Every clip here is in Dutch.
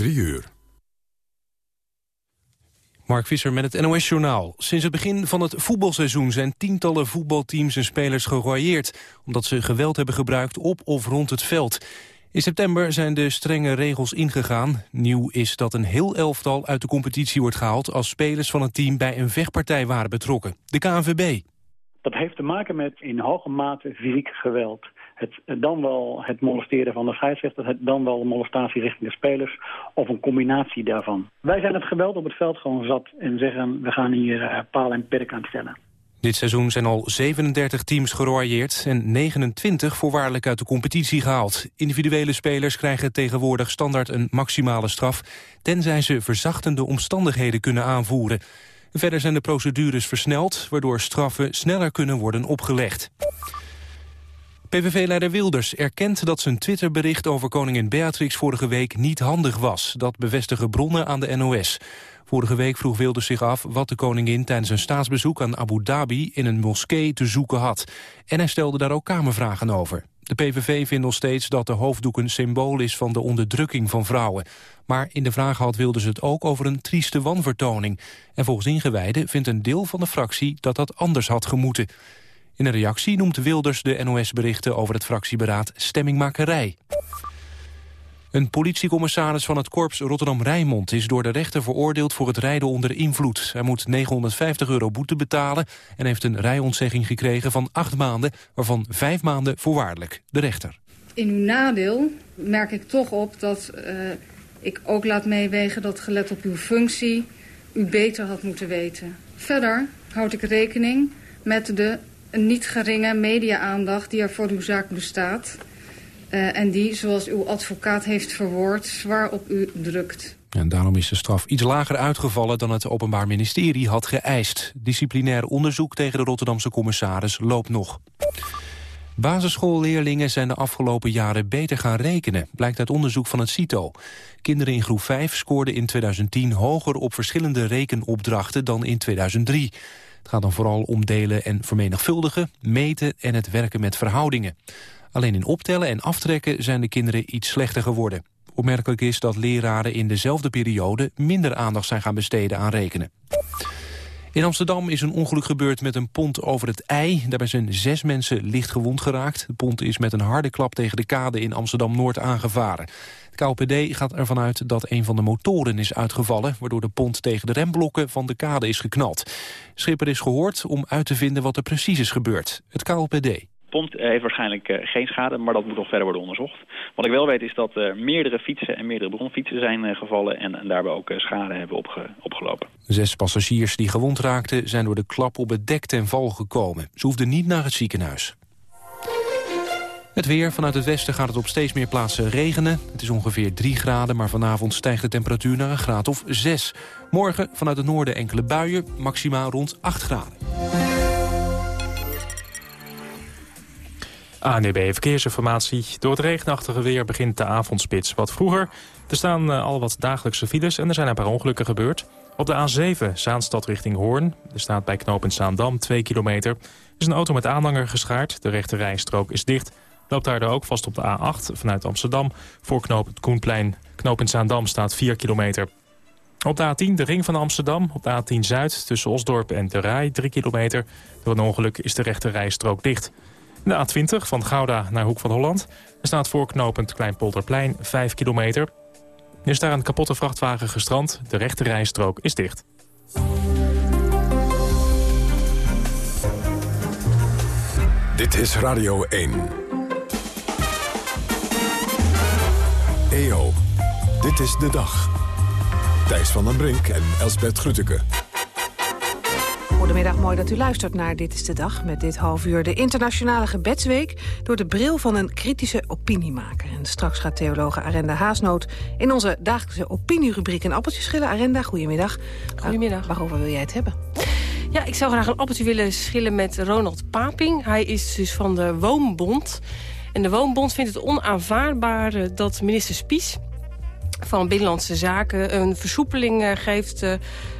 3 uur. Mark Visser met het NOS-journaal. Sinds het begin van het voetbalseizoen zijn tientallen voetbalteams en spelers geroyeerd... omdat ze geweld hebben gebruikt op of rond het veld. In september zijn de strenge regels ingegaan. Nieuw is dat een heel elftal uit de competitie wordt gehaald... als spelers van het team bij een vechtpartij waren betrokken. De KNVB. Dat heeft te maken met in hoge mate fysiek geweld het, dan wel het molesteren van de scheidsrechter, het, dan wel molestatie richting de spelers of een combinatie daarvan. Wij zijn het geweld op het veld gewoon zat en zeggen we gaan hier uh, paal en perk aan stellen. Dit seizoen zijn al 37 teams geroyeerd en 29 voorwaardelijk uit de competitie gehaald. Individuele spelers krijgen tegenwoordig standaard een maximale straf, tenzij ze verzachtende omstandigheden kunnen aanvoeren. Verder zijn de procedures versneld, waardoor straffen sneller kunnen worden opgelegd. PVV-leider Wilders erkent dat zijn Twitterbericht over koningin Beatrix vorige week niet handig was. Dat bevestigen bronnen aan de NOS. Vorige week vroeg Wilders zich af wat de koningin tijdens een staatsbezoek aan Abu Dhabi in een moskee te zoeken had. En hij stelde daar ook kamervragen over. De PVV vindt nog steeds dat de hoofddoek een symbool is van de onderdrukking van vrouwen. Maar in de vraag had Wilders het ook over een trieste wanvertoning. En volgens ingewijden vindt een deel van de fractie dat dat anders had gemoeten. In een reactie noemt Wilders de NOS-berichten over het fractieberaad stemmingmakerij. Een politiecommissaris van het korps Rotterdam-Rijnmond... is door de rechter veroordeeld voor het rijden onder invloed. Hij moet 950 euro boete betalen... en heeft een rijontzegging gekregen van acht maanden... waarvan vijf maanden voorwaardelijk. De rechter. In uw nadeel merk ik toch op dat uh, ik ook laat meewegen... dat gelet op uw functie u beter had moeten weten. Verder houd ik rekening met de een niet geringe media-aandacht die er voor uw zaak bestaat... Uh, en die, zoals uw advocaat heeft verwoord, zwaar op u drukt. En daarom is de straf iets lager uitgevallen dan het Openbaar Ministerie had geëist. Disciplinair onderzoek tegen de Rotterdamse commissaris loopt nog. Basisschoolleerlingen zijn de afgelopen jaren beter gaan rekenen, blijkt uit onderzoek van het CITO. Kinderen in groep 5 scoorden in 2010 hoger op verschillende rekenopdrachten dan in 2003. Het gaat dan vooral om delen en vermenigvuldigen, meten en het werken met verhoudingen. Alleen in optellen en aftrekken zijn de kinderen iets slechter geworden. Opmerkelijk is dat leraren in dezelfde periode minder aandacht zijn gaan besteden aan rekenen. In Amsterdam is een ongeluk gebeurd met een pont over het IJ. Daarbij zijn zes mensen licht gewond geraakt. De pont is met een harde klap tegen de kade in Amsterdam-Noord aangevaren. KLPD gaat ervan uit dat een van de motoren is uitgevallen... waardoor de pont tegen de remblokken van de kade is geknald. Schipper is gehoord om uit te vinden wat er precies is gebeurd. Het KLPD. De pont heeft waarschijnlijk uh, geen schade, maar dat moet nog verder worden onderzocht. Wat ik wel weet is dat er meerdere fietsen en meerdere bronfietsen zijn uh, gevallen... en, en, daarbij ook schade hebben opge opgelopen. Zes passagiers die gewond raakten zijn door de klap op het dek ten val gekomen. Ze hoefden niet naar het ziekenhuis. Het weer. Vanuit het westen gaat het op steeds meer plaatsen regenen. Het is ongeveer 3 graden, maar vanavond stijgt de temperatuur naar een graad of 6. Morgen vanuit het noorden enkele buien, maximaal rond 8 graden. ANDB e Verkeersinformatie. Door het regenachtige weer begint de avondspits wat vroeger. Er staan uh, al wat dagelijkse files en er zijn een paar ongelukken gebeurd. Op de A7, Zaanstad richting Hoorn. Er staat bij knooppunt Zaandam 2 kilometer. Er is een auto met aanhanger geschaard. De rechte rijstrook is dicht loopt daar ook vast op de A8 vanuit Amsterdam. Voor knooppunt Koenplein, knooppunt Zaandam staat 4 kilometer. Op de A10 de ring van Amsterdam, op de A10 Zuid tussen Osdorp en de Rij 3 kilometer. Door een ongeluk is de rechte rijstrook dicht. De A20 van Gouda naar Hoek van Holland. Er staat voor knooppunt Kleinpolderplein 5 kilometer. Er is daar een kapotte vrachtwagen gestrand. De rechte rijstrook is dicht. Dit is Radio 1. EO, dit is de dag. Thijs van den Brink en Elsbert Grütke. Goedemiddag, mooi dat u luistert naar Dit is de Dag... met dit half uur de internationale gebedsweek... door de bril van een kritische opiniemaker. En straks gaat theologe Arenda Haasnoot... in onze dagelijkse opinierubriek een appeltje schillen. Arenda, goedemiddag. Goedemiddag. waarover wil jij het hebben? Ja, ik zou graag een appeltje willen schillen met Ronald Paping. Hij is dus van de Woonbond... En de Woonbond vindt het onaanvaardbaar dat minister Spies van Binnenlandse Zaken een versoepeling geeft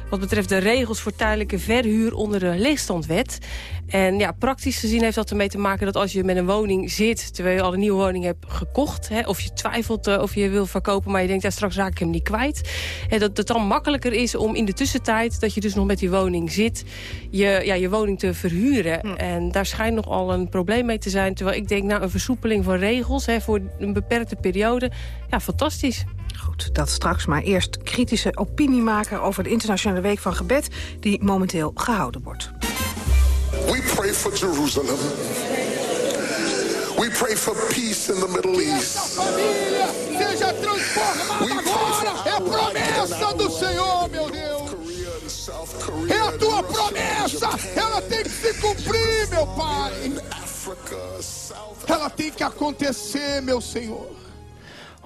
wat betreft de regels voor tijdelijke verhuur onder de leegstandwet. En ja, praktisch gezien heeft dat ermee te maken dat als je met een woning zit... terwijl je al een nieuwe woning hebt gekocht... Hè, of je twijfelt uh, of je wil verkopen, maar je denkt... Ja, straks raak ik hem niet kwijt. Hè, dat het dan makkelijker is om in de tussentijd... dat je dus nog met die woning zit, je, ja, je woning te verhuren. Hm. En daar schijnt nogal een probleem mee te zijn. Terwijl ik denk, nou, een versoepeling van regels hè, voor een beperkte periode... ja, fantastisch. Goed, dat straks maar eerst kritische opiniemaker over de Internationale Week van Gebed... die momenteel gehouden wordt. We pray for Jerusalem. We pray for peace in the Middle East. Seja transformada agora. É a promessa do Senhor, meu Deus. É a tua promessa. Ela tem que se cumprir, meu Pai. Ela tem que acontecer, meu Senhor.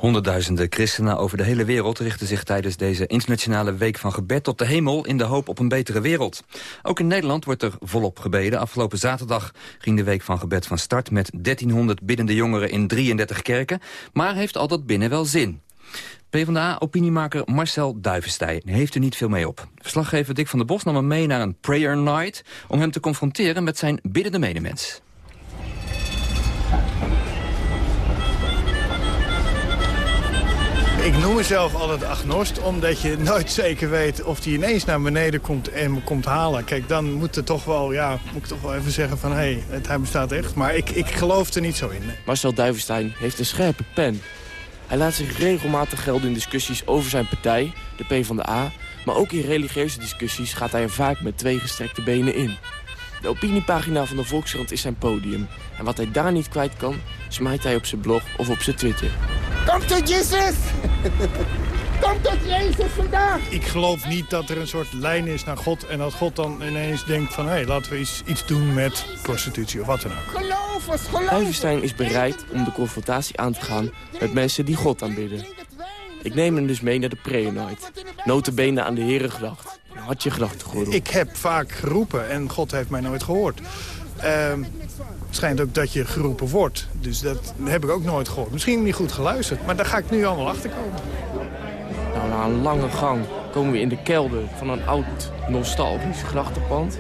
Honderdduizenden christenen over de hele wereld richten zich tijdens deze internationale week van gebed tot de hemel in de hoop op een betere wereld. Ook in Nederland wordt er volop gebeden. Afgelopen zaterdag ging de week van gebed van start met 1300 biddende jongeren in 33 kerken, maar heeft al dat binnen wel zin. PvdA-opiniemaker Marcel Duivenstein heeft er niet veel mee op. Verslaggever Dick van der Bos nam hem mee naar een prayer night... om hem te confronteren met zijn biddende medemens. Ik noem mezelf altijd agnost, omdat je nooit zeker weet of die ineens naar beneden komt en me komt halen. Kijk, dan moet er toch wel, ja, moet ik toch wel even zeggen van, hé, hey, hij bestaat echt. Maar ik, ik geloof er niet zo in. Marcel Duivenstein heeft een scherpe pen. Hij laat zich regelmatig gelden in discussies over zijn partij, de PvdA. Maar ook in religieuze discussies gaat hij er vaak met twee gestrekte benen in. De opiniepagina van de Volkskrant is zijn podium. En wat hij daar niet kwijt kan, smijt hij op zijn blog of op zijn Twitter. Kom tot Jezus! Kom tot Jezus vandaag! Ik geloof niet dat er een soort lijn is naar God... en dat God dan ineens denkt van... hé, hey, laten we iets, iets doen met prostitutie of wat dan ook. Geloof eens, geloof is bereid om de confrontatie aan te gaan... met mensen die God aanbidden. Ik neem hem dus mee naar de prayer night. Notabene aan de Heren gedacht. Had je gedacht gehoord? Ik heb vaak geroepen en God heeft mij nooit gehoord. Ehm, schijnt ook dat je geroepen wordt. Dus dat heb ik ook nooit gehoord. Misschien niet goed geluisterd, maar daar ga ik nu allemaal achter komen. Nou, na een lange gang komen we in de kelder van een oud nostalgisch grachtenpand.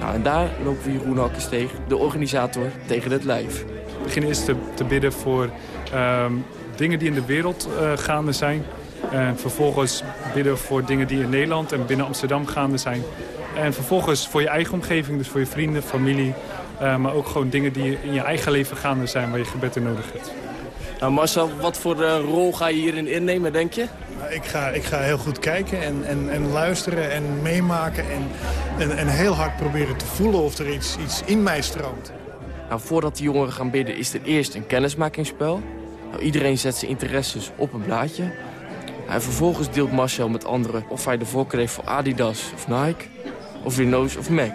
Nou, en daar lopen we Jeroen Hakkes tegen, de organisator, tegen het lijf. We beginnen eerst te, te bidden voor ehm, dingen die in de wereld uh, gaande zijn. En vervolgens bidden voor dingen die in Nederland en binnen Amsterdam gaande zijn. En vervolgens voor je eigen omgeving, dus voor je vrienden, familie... Uh, maar ook gewoon dingen die in je eigen leven gaande zijn waar je gebed in nodig hebt. Nou Marcel, wat voor uh, rol ga je hierin innemen, denk je? Nou, ik ga, ik ga heel goed kijken en, en, en luisteren en meemaken... En, en, en heel hard proberen te voelen of er iets, iets in mij stroomt. Nou, voordat de jongeren gaan bidden is er eerst een kennismakingsspel. Nou, iedereen zet zijn interesses op een blaadje. En vervolgens deelt Marcel met anderen of hij de voorkeur heeft voor Adidas of Nike... of Windows of Mac.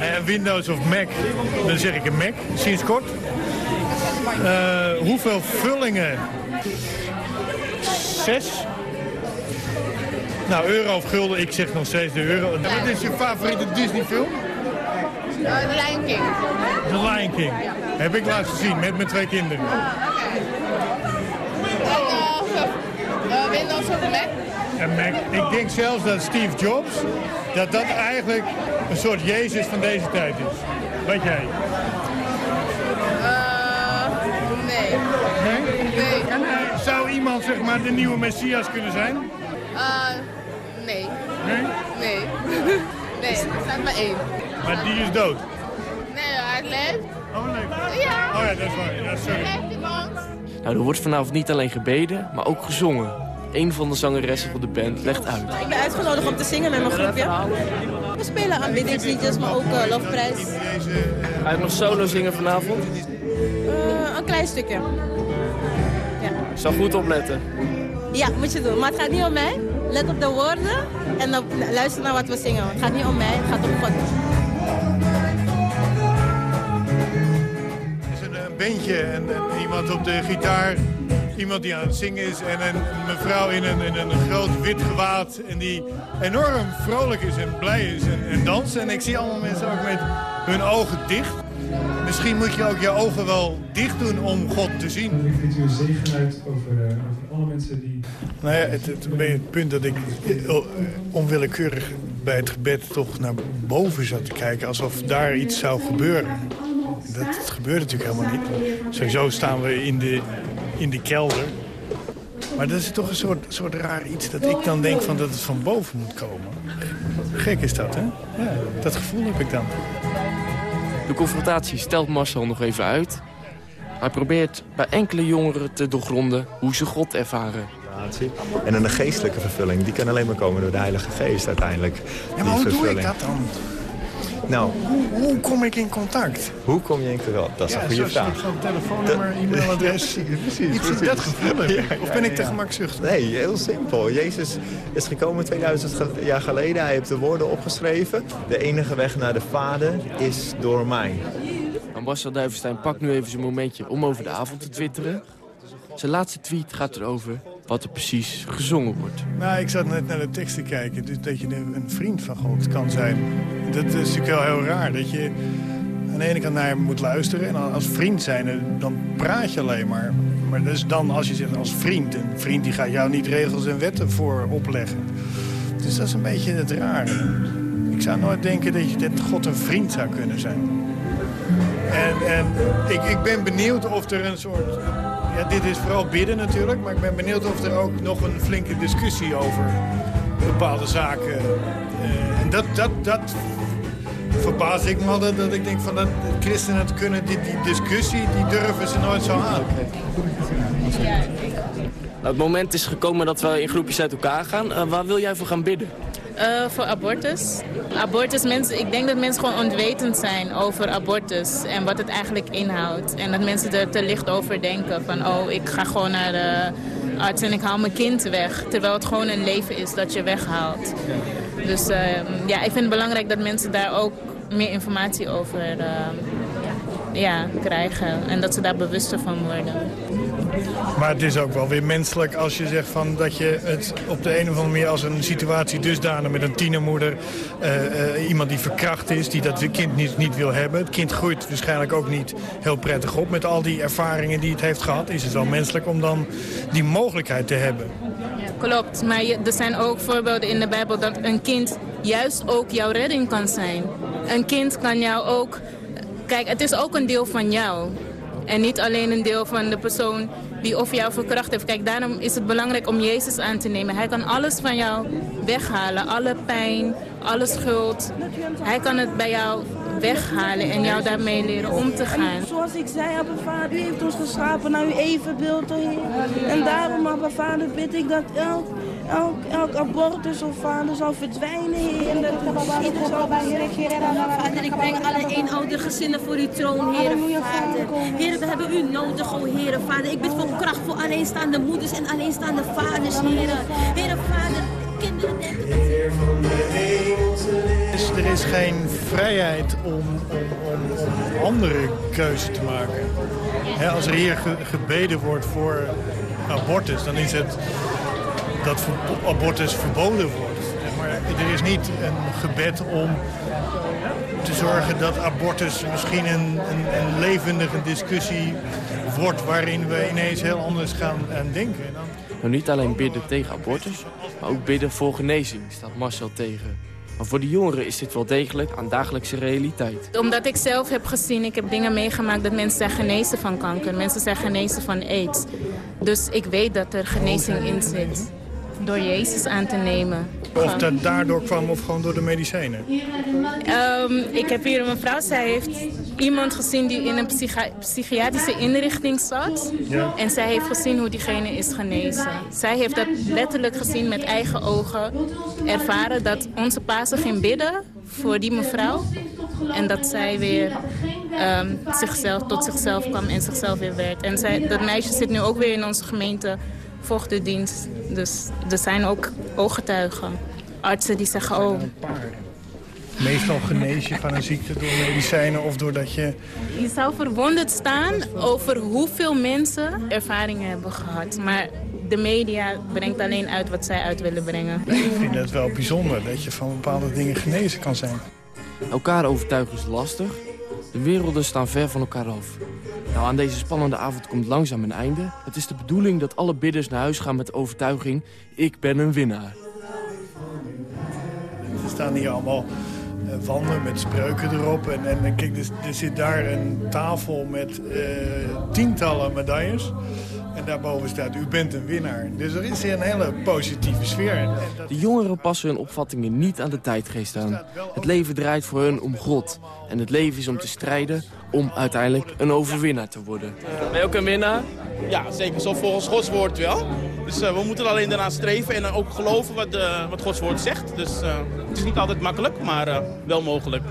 Uh, Windows of Mac, dan zeg ik een Mac, sinds kort. Uh, hoeveel vullingen? Zes. Nou, euro of gulden, ik zeg nog steeds de euro. Wat is je favoriete Disney film? Uh, The Lion King. The Lion King. Heb ik laatst gezien met mijn twee kinderen. Uh, Windows of Mac? En Mac. Ik denk zelfs dat Steve Jobs, dat dat eigenlijk een soort Jezus van deze tijd is. Weet jij? Uh, nee. Nee? Nee. Zou iemand zeg maar de nieuwe Messias kunnen zijn? Uh, nee. Nee? Nee. nee, er staat maar één. Maar die is dood? Nee, hij leeft. Oh, leeft. Ja. Oh ja, dat is waar. Ja, sorry. Nou, er wordt vanavond niet alleen gebeden, maar ook gezongen. Een van de zangeressen van de band legt uit. Ik ben uitgenodigd om te zingen met mijn groepje. We spelen aanbiddingsliedjes, maar ook uh, lofprijs. Ga je nog solo zingen vanavond? Uh, een klein stukje. Ja. Ik zal goed opletten. Ja, moet je doen. Maar het gaat niet om mij. Let op de woorden en dan luister naar wat we zingen. Het gaat niet om mij, het gaat om God. Is een, een bandje en, en iemand op de gitaar iemand die aan het zingen is en een mevrouw in een, in een groot wit gewaad. En die enorm vrolijk is en blij is en, en danst. En ik zie allemaal mensen ook met hun ogen dicht. misschien moet je ook je ogen wel dicht doen om God te zien. Ik vind u een zegen uit over, uh, over alle mensen die... Nou ja, het, het, het punt dat ik uh, onwillekeurig bij het gebed toch naar boven zat te kijken... alsof daar iets zou gebeuren. Dat, dat gebeurt natuurlijk helemaal niet. Sowieso staan we in de, in de kelder. Maar dat is toch een soort, soort raar iets dat ik dan denk van dat het van boven moet komen. Gek is dat, hè? Ja, dat gevoel heb ik dan. De confrontatie stelt Marcel nog even uit. Hij probeert bij enkele jongeren te doorgronden hoe ze God ervaren. En een geestelijke vervulling, die kan alleen maar komen door de Heilige Geest uiteindelijk. Ja, maar hoe vervulling. doe ik dat dan? Nou, hoe, kom ik in contact? Hoe kom je in contact? Dat is ja, een goede vraag. Zo'n telefoonnummer, e-mailadres. Ja, precies, Iets in dat gevoel heb ik. Of ben ik te gemakzuchtig? Nee, heel simpel. Jezus is gekomen 2000 jaar geleden. Hij heeft de woorden opgeschreven. De enige weg naar de Vader is door mij. Marcel Duivenstein pakt nu even zijn momentje om over de avond te twitteren. Zijn laatste tweet gaat erover wat er precies gezongen wordt. Nou, ik zat net naar de tekst te kijken. Dus dat je een vriend van God kan zijn. Dat is natuurlijk wel heel raar. Dat je aan de ene kant naar hem moet luisteren. En als vriend zijn, dan praat je alleen maar. Maar dus dan als je zegt als vriend. Een vriend die gaat jou niet regels en wetten voor opleggen. Dus dat is een beetje het rare. Ik zou nooit denken dat, je, dat God een vriend zou kunnen zijn. En, en ik, ik ben benieuwd of er een soort dit is vooral bidden natuurlijk, maar ik ben benieuwd of er ook nog een flinke discussie over bepaalde zaken. Uh, en dat, dat, dat verbaas ik me altijd, dat ik denk van dat christenen het kunnen, die, die discussie, die durven ze nooit zo aan. Het moment is gekomen dat we in groepjes uit elkaar gaan. Uh, waar wil jij voor gaan bidden? Uh, voor abortus. Abortus, mensen, ik denk dat mensen gewoon onwetend zijn over abortus en wat het eigenlijk inhoudt. En dat mensen er te licht over denken van, oh, ik ga gewoon naar de arts en ik haal mijn kind weg. Terwijl het gewoon een leven is dat je weghaalt. Dus uh, ja, ik vind het belangrijk dat mensen daar ook meer informatie over uh, ja, krijgen. En dat ze daar bewuster van worden. Maar het is ook wel weer menselijk als je zegt van dat je het op de een of andere manier als een situatie dusdanig met een tienermoeder, uh, uh, iemand die verkracht is, die dat kind niet, niet wil hebben. Het kind groeit waarschijnlijk ook niet heel prettig op. Met al die ervaringen die het heeft gehad, is het wel menselijk om dan die mogelijkheid te hebben. Klopt, maar er zijn ook voorbeelden in de Bijbel dat een kind juist ook jouw redding kan zijn. Een kind kan jou ook... Kijk, het is ook een deel van jou. En niet alleen een deel van de persoon die of jou verkracht heeft. Kijk, daarom is het belangrijk om Jezus aan te nemen. Hij kan alles van jou weghalen. Alle pijn, alle schuld. Hij kan het bij jou weghalen en jou daarmee leren om te gaan. Zoals ik zei, Abba Vader, u heeft ons geschapen naar uw evenbeeld, Heer. En daarom, Abba Vader, bid ik dat elk, elk, elk abortus of vader zal verdwijnen, Heer. En dat ieder zal Vader, ik breng alle eenoudergezinnen voor uw troon, Heer, Vader. Heer, we hebben u nodig, o Heer, Vader. Ik bid voor kracht voor alleenstaande moeders en alleenstaande vaders, Heer. Heer, Vader. Hemelse er is geen vrijheid om, om, om, om andere keuze te maken. als er hier gebeden wordt voor abortus, dan is het dat abortus verboden wordt. Maar er is niet een gebed om te zorgen dat abortus misschien een, een, een levendige discussie wordt... waarin we ineens heel anders gaan denken. Nou, niet alleen bidden tegen abortus, maar ook bidden voor genezing, staat Marcel tegen. Maar voor de jongeren is dit wel degelijk aan dagelijkse realiteit. Omdat ik zelf heb gezien, ik heb dingen meegemaakt dat mensen zijn genezen van kanker. Mensen zijn genezen van aids. Dus ik weet dat er genezing in zit. Door Jezus aan te nemen. Of dat daardoor kwam of gewoon door de medicijnen? Um, ik heb hier een mevrouw, zij heeft iemand gezien die in een psychiatrische inrichting zat. Ja. En zij heeft gezien hoe diegene is genezen. Zij heeft dat letterlijk gezien met eigen ogen. Ervaren dat onze Pasen ging bidden voor die mevrouw. En dat zij weer um, zichzelf, tot zichzelf kwam en zichzelf weer werd. En zij, dat meisje zit nu ook weer in onze gemeente vochtdienst. Dus er zijn ook ooggetuigen. Artsen die zeggen, oh... Meestal genees je van een ziekte door medicijnen of doordat je... Je zou verwonderd staan over hoeveel mensen ervaringen hebben gehad. Maar de media brengt alleen uit wat zij uit willen brengen. Ik vind het wel bijzonder dat je van bepaalde dingen genezen kan zijn. Elkaar overtuigen is lastig. De werelden staan ver van elkaar af. Nou, aan deze spannende avond komt langzaam een einde. Het is de bedoeling dat alle bidders naar huis gaan met de overtuiging... ik ben een winnaar. Er staan hier allemaal eh, wanden met spreuken erop. En, en kijk, er, er zit daar een tafel met eh, tientallen medailles. En daarboven staat, u bent een winnaar. Dus er is hier een hele positieve sfeer. En De jongeren passen hun opvattingen niet aan de tijdgeest aan. Het leven draait voor hun om God. En het leven is om te strijden om uiteindelijk een overwinnaar te worden. Ben je ook een winnaar? Ja, zeker. Zo volgens Gods woord wel. Dus eh, we moeten alleen daarna streven en ook geloven wat, eh, wat Gods woord zegt. Dus eh, het is niet altijd makkelijk, maar eh, wel mogelijk.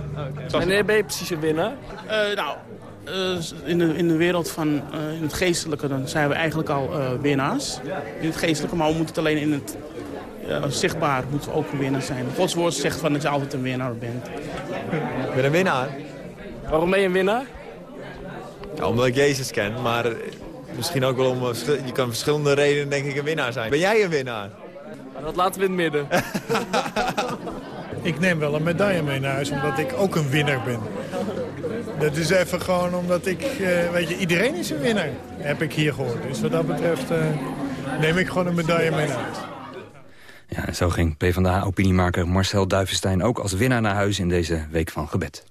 Wanneer ben je precies een winnaar? Eh, nou, in, de, in de wereld van eh, in het geestelijke dan zijn we eigenlijk al eh, winnaars. In het geestelijke, maar we moeten het alleen in het eh, zichtbaar moeten we ook een winnaar zijn. Gods woord zegt van dat je altijd een winnaar bent. Ik ben een winnaar. Waarom ben je een winnaar? Ja, omdat ik Jezus ken, maar eh, misschien ook wel om... eh, Je kan verschillende redenen denk ik een winnaar zijn. Ben jij een winnaar? Dat laten we in het midden. Ik neem wel een medaille mee naar huis, omdat ik ook een winnaar ben. Dat is even gewoon omdat ik, eh, weet je, iedereen is een winnaar, heb ik hier gehoord. Dus wat dat betreft eh, neem ik gewoon een medaille mee naar huis. Ja, en zo ging PvdA-opiniemaker Marcel Duivenstein ook als winnaar naar huis in deze week van gebed.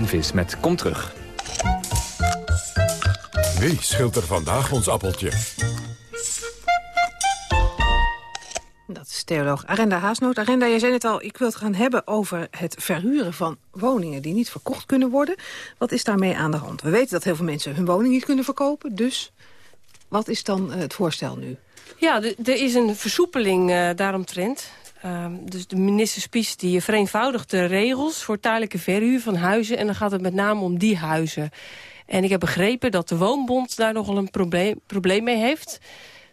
Spinvis met Kom Terug. Wie schilt er vandaag ons appeltje? Dat is theoloog Arenda Haasnoot. Arenda, jij zei het al, ik wil het gaan hebben over het verhuren van woningen die niet verkocht kunnen worden. Wat is daarmee aan de hand? We weten dat heel veel mensen hun woning niet kunnen verkopen, dus wat is dan eh, het voorstel nu? Ja, er is een versoepeling uh, daaromtrent. Uh, dus de minister Spies die vereenvoudigt de regels voor tijdelijke verhuur van huizen. En dan gaat het met name om die huizen. En ik heb begrepen dat de Woonbond daar nogal een probleem, probleem mee heeft.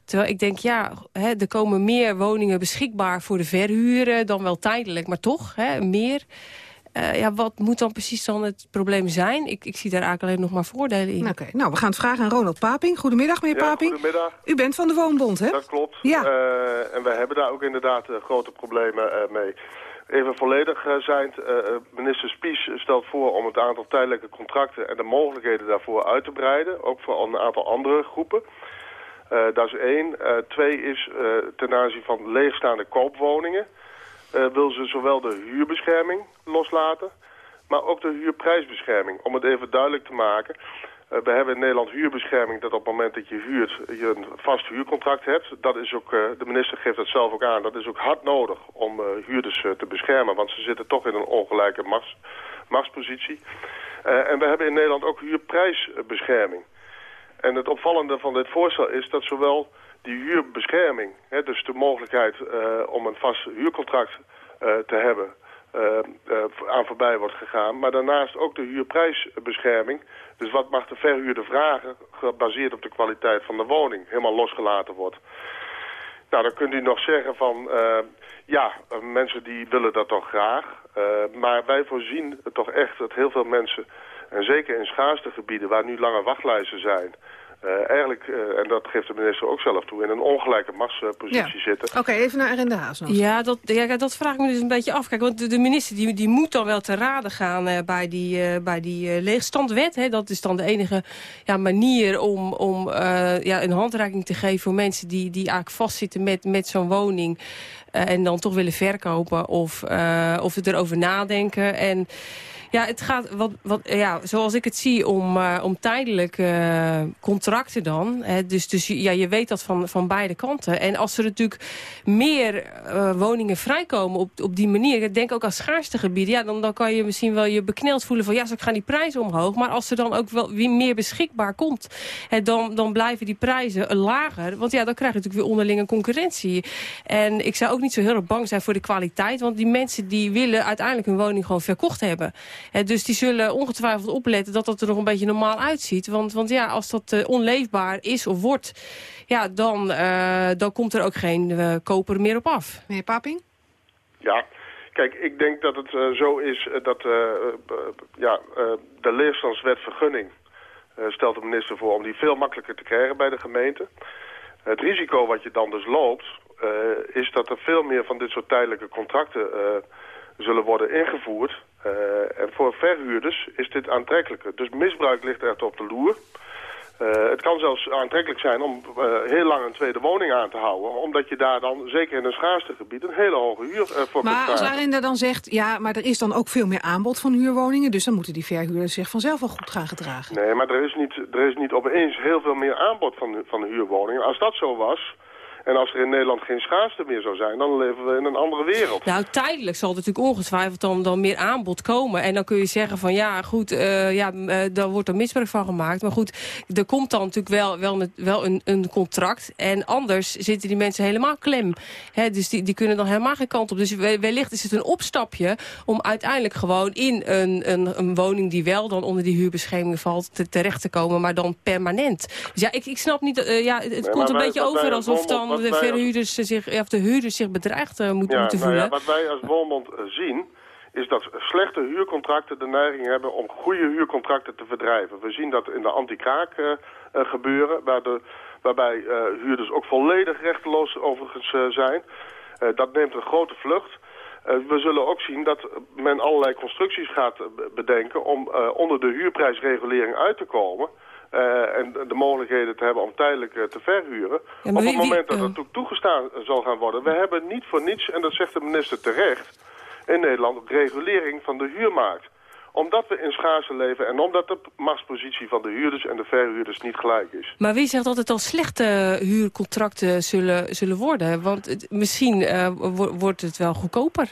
Terwijl ik denk, ja, er komen meer woningen beschikbaar voor de verhuren... dan wel tijdelijk, maar toch, meer. Uh, ja, wat moet dan precies dan het probleem zijn? Ik, ik zie daar eigenlijk alleen nog maar voordelen in. Oké, nou, we gaan het vragen aan Ronald Paping. Goedemiddag, meneer ja, Paping. Goedemiddag. U bent van de Woonbond, hè? Dat klopt. Ja. Uh, en wij hebben daar ook inderdaad uh, grote problemen mee. Even volledig zijn, minister Spies stelt voor om het aantal tijdelijke contracten... en de mogelijkheden daarvoor uit te breiden, ook voor een aantal andere groepen... Uh, dat is één. Uh, twee is uh, ten aanzien van leegstaande koopwoningen. Wil ze zowel de huurbescherming loslaten, maar ook de huurprijsbescherming. Om het even duidelijk te maken. we hebben in Nederland huurbescherming dat op het moment dat je huurt je een vast huurcontract hebt. Dat is ook, de minister geeft dat zelf ook aan. Dat is ook hard nodig om huurders te beschermen. Want ze zitten toch in een ongelijke machts, machtspositie. en we hebben in Nederland ook huurprijsbescherming. En het opvallende van dit voorstel is dat zowel die huurbescherming, hè, dus de mogelijkheid uh, om een vast huurcontract uh, te hebben, uh, aan voorbij wordt gegaan. Maar daarnaast ook de huurprijsbescherming. Dus wat mag de verhuurder vragen, gebaseerd op de kwaliteit van de woning, helemaal losgelaten wordt. Nou, dan kunt u nog zeggen van, ja, mensen die willen dat toch graag. maar wij voorzien toch echt dat heel veel mensen en zeker in schaarste gebieden waar nu lange wachtlijsten zijn... Uh, eigenlijk, uh, en dat geeft de minister ook zelf toe, in een ongelijke machtspositie ja. zitten. Oké, okay, even naar Arende Haas nog. Ja dat, ja, dat vraag ik me dus een beetje af. Kijk, want de, de minister die, die moet dan wel te raden gaan uh, bij die, bij die leegstandwet. Hè. Dat is dan de enige ja, manier om, om ja, een handreiking te geven voor mensen die, die eigenlijk vastzitten met, met zo'n woning. en dan toch willen verkopen of, of het erover nadenken. En ja, het gaat, wat, wat, ja, zoals ik het zie, om, uh, om tijdelijk uh, contracten dan. Hè, dus dus ja, je weet dat van, van beide kanten. En als er natuurlijk meer uh, woningen vrijkomen op, op die manier... ik denk ook als schaarste gebieden... Ja, dan, dan kan je misschien wel je bekneld voelen van... ja, zo gaan die prijzen omhoog. Maar als er dan ook wel weer meer beschikbaar komt... Hè, dan, dan blijven die prijzen lager. Want ja, dan krijg je natuurlijk weer onderlinge concurrentie. En ik zou ook niet zo heel erg bang zijn voor de kwaliteit. Want die mensen die willen uiteindelijk hun woning gewoon verkocht hebben. Dus die zullen ongetwijfeld opletten dat dat er nog een beetje normaal uitziet. Want, want ja, als dat uh, onleefbaar is of wordt, ja, dan, uh, dan komt er ook geen uh, koper meer op af. Meneer Paping? Ja, kijk, ik denk dat het zo is dat ja, de leerstandswet vergunning stelt de minister voor om die veel makkelijker te krijgen bij de gemeente. Het risico wat je dan dus loopt, is dat er veel meer van dit soort tijdelijke contracten zullen worden ingevoerd. Uh, en voor verhuurders is dit aantrekkelijker. Dus misbruik ligt echt op de loer. Uh, het kan zelfs aantrekkelijk zijn om uh, heel lang een tweede woning aan te houden. Omdat je daar dan, zeker in een schaarste gebied, een hele hoge huur voor kunt Maar als krijgen. Arenda dan zegt, ja, maar er is dan ook veel meer aanbod van huurwoningen. Dus dan moeten die verhuurders zich vanzelf wel goed gaan gedragen. Nee, maar er is niet, er is niet opeens heel veel meer aanbod van, van huurwoningen. Als dat zo was, en als er in Nederland geen schaarste meer zou zijn, dan leven we in een andere wereld. Nou, tijdelijk zal er natuurlijk ongetwijfeld dan, dan meer aanbod komen. En dan kun je zeggen van ja, goed, uh, ja, uh, daar wordt er misbruik van gemaakt. Maar goed, er komt dan natuurlijk wel, wel, met, wel een, een contract. En anders zitten die mensen helemaal klem. Hè, dus die, die kunnen dan helemaal geen kant op. Dus wellicht is het een opstapje om uiteindelijk gewoon in een, een, een woning die wel dan onder die huurbescherming valt te, terecht te komen. Maar dan permanent. Dus ja, ik, ik snap niet, uh, ja, het Nee, komt een beetje over alsof als dan De verhuurders zich, of de huurders zich bedreigd uh, moeten, Ja, moeten nou voelen. ja, wat wij als Woonbond eh, zien, is dat slechte huurcontracten de neiging hebben om goede huurcontracten te verdrijven. We zien dat in de anti-kraak eh, eh, gebeuren, waar de, waarbij eh, huurders ook volledig rechteloos overigens eh, zijn. Eh, dat neemt een grote vlucht. Eh, we zullen ook zien dat men allerlei constructies gaat eh, be- bedenken om eh, onder de huurprijsregulering uit te komen. Eh, en de mogelijkheden te hebben om tijdelijk eh, te verhuren. Ja, Op het moment dat toe- toegestaan zal gaan worden. We hebben niet voor niets, en dat zegt de minister terecht, in Nederland regulering van de huurmarkt. Omdat we in schaarse leven en omdat de machtspositie van de huurders en de verhuurders niet gelijk is. Maar wie zegt dat het dan slechte huurcontracten zullen, zullen worden? Want misschien eh, wo- wordt het wel goedkoper.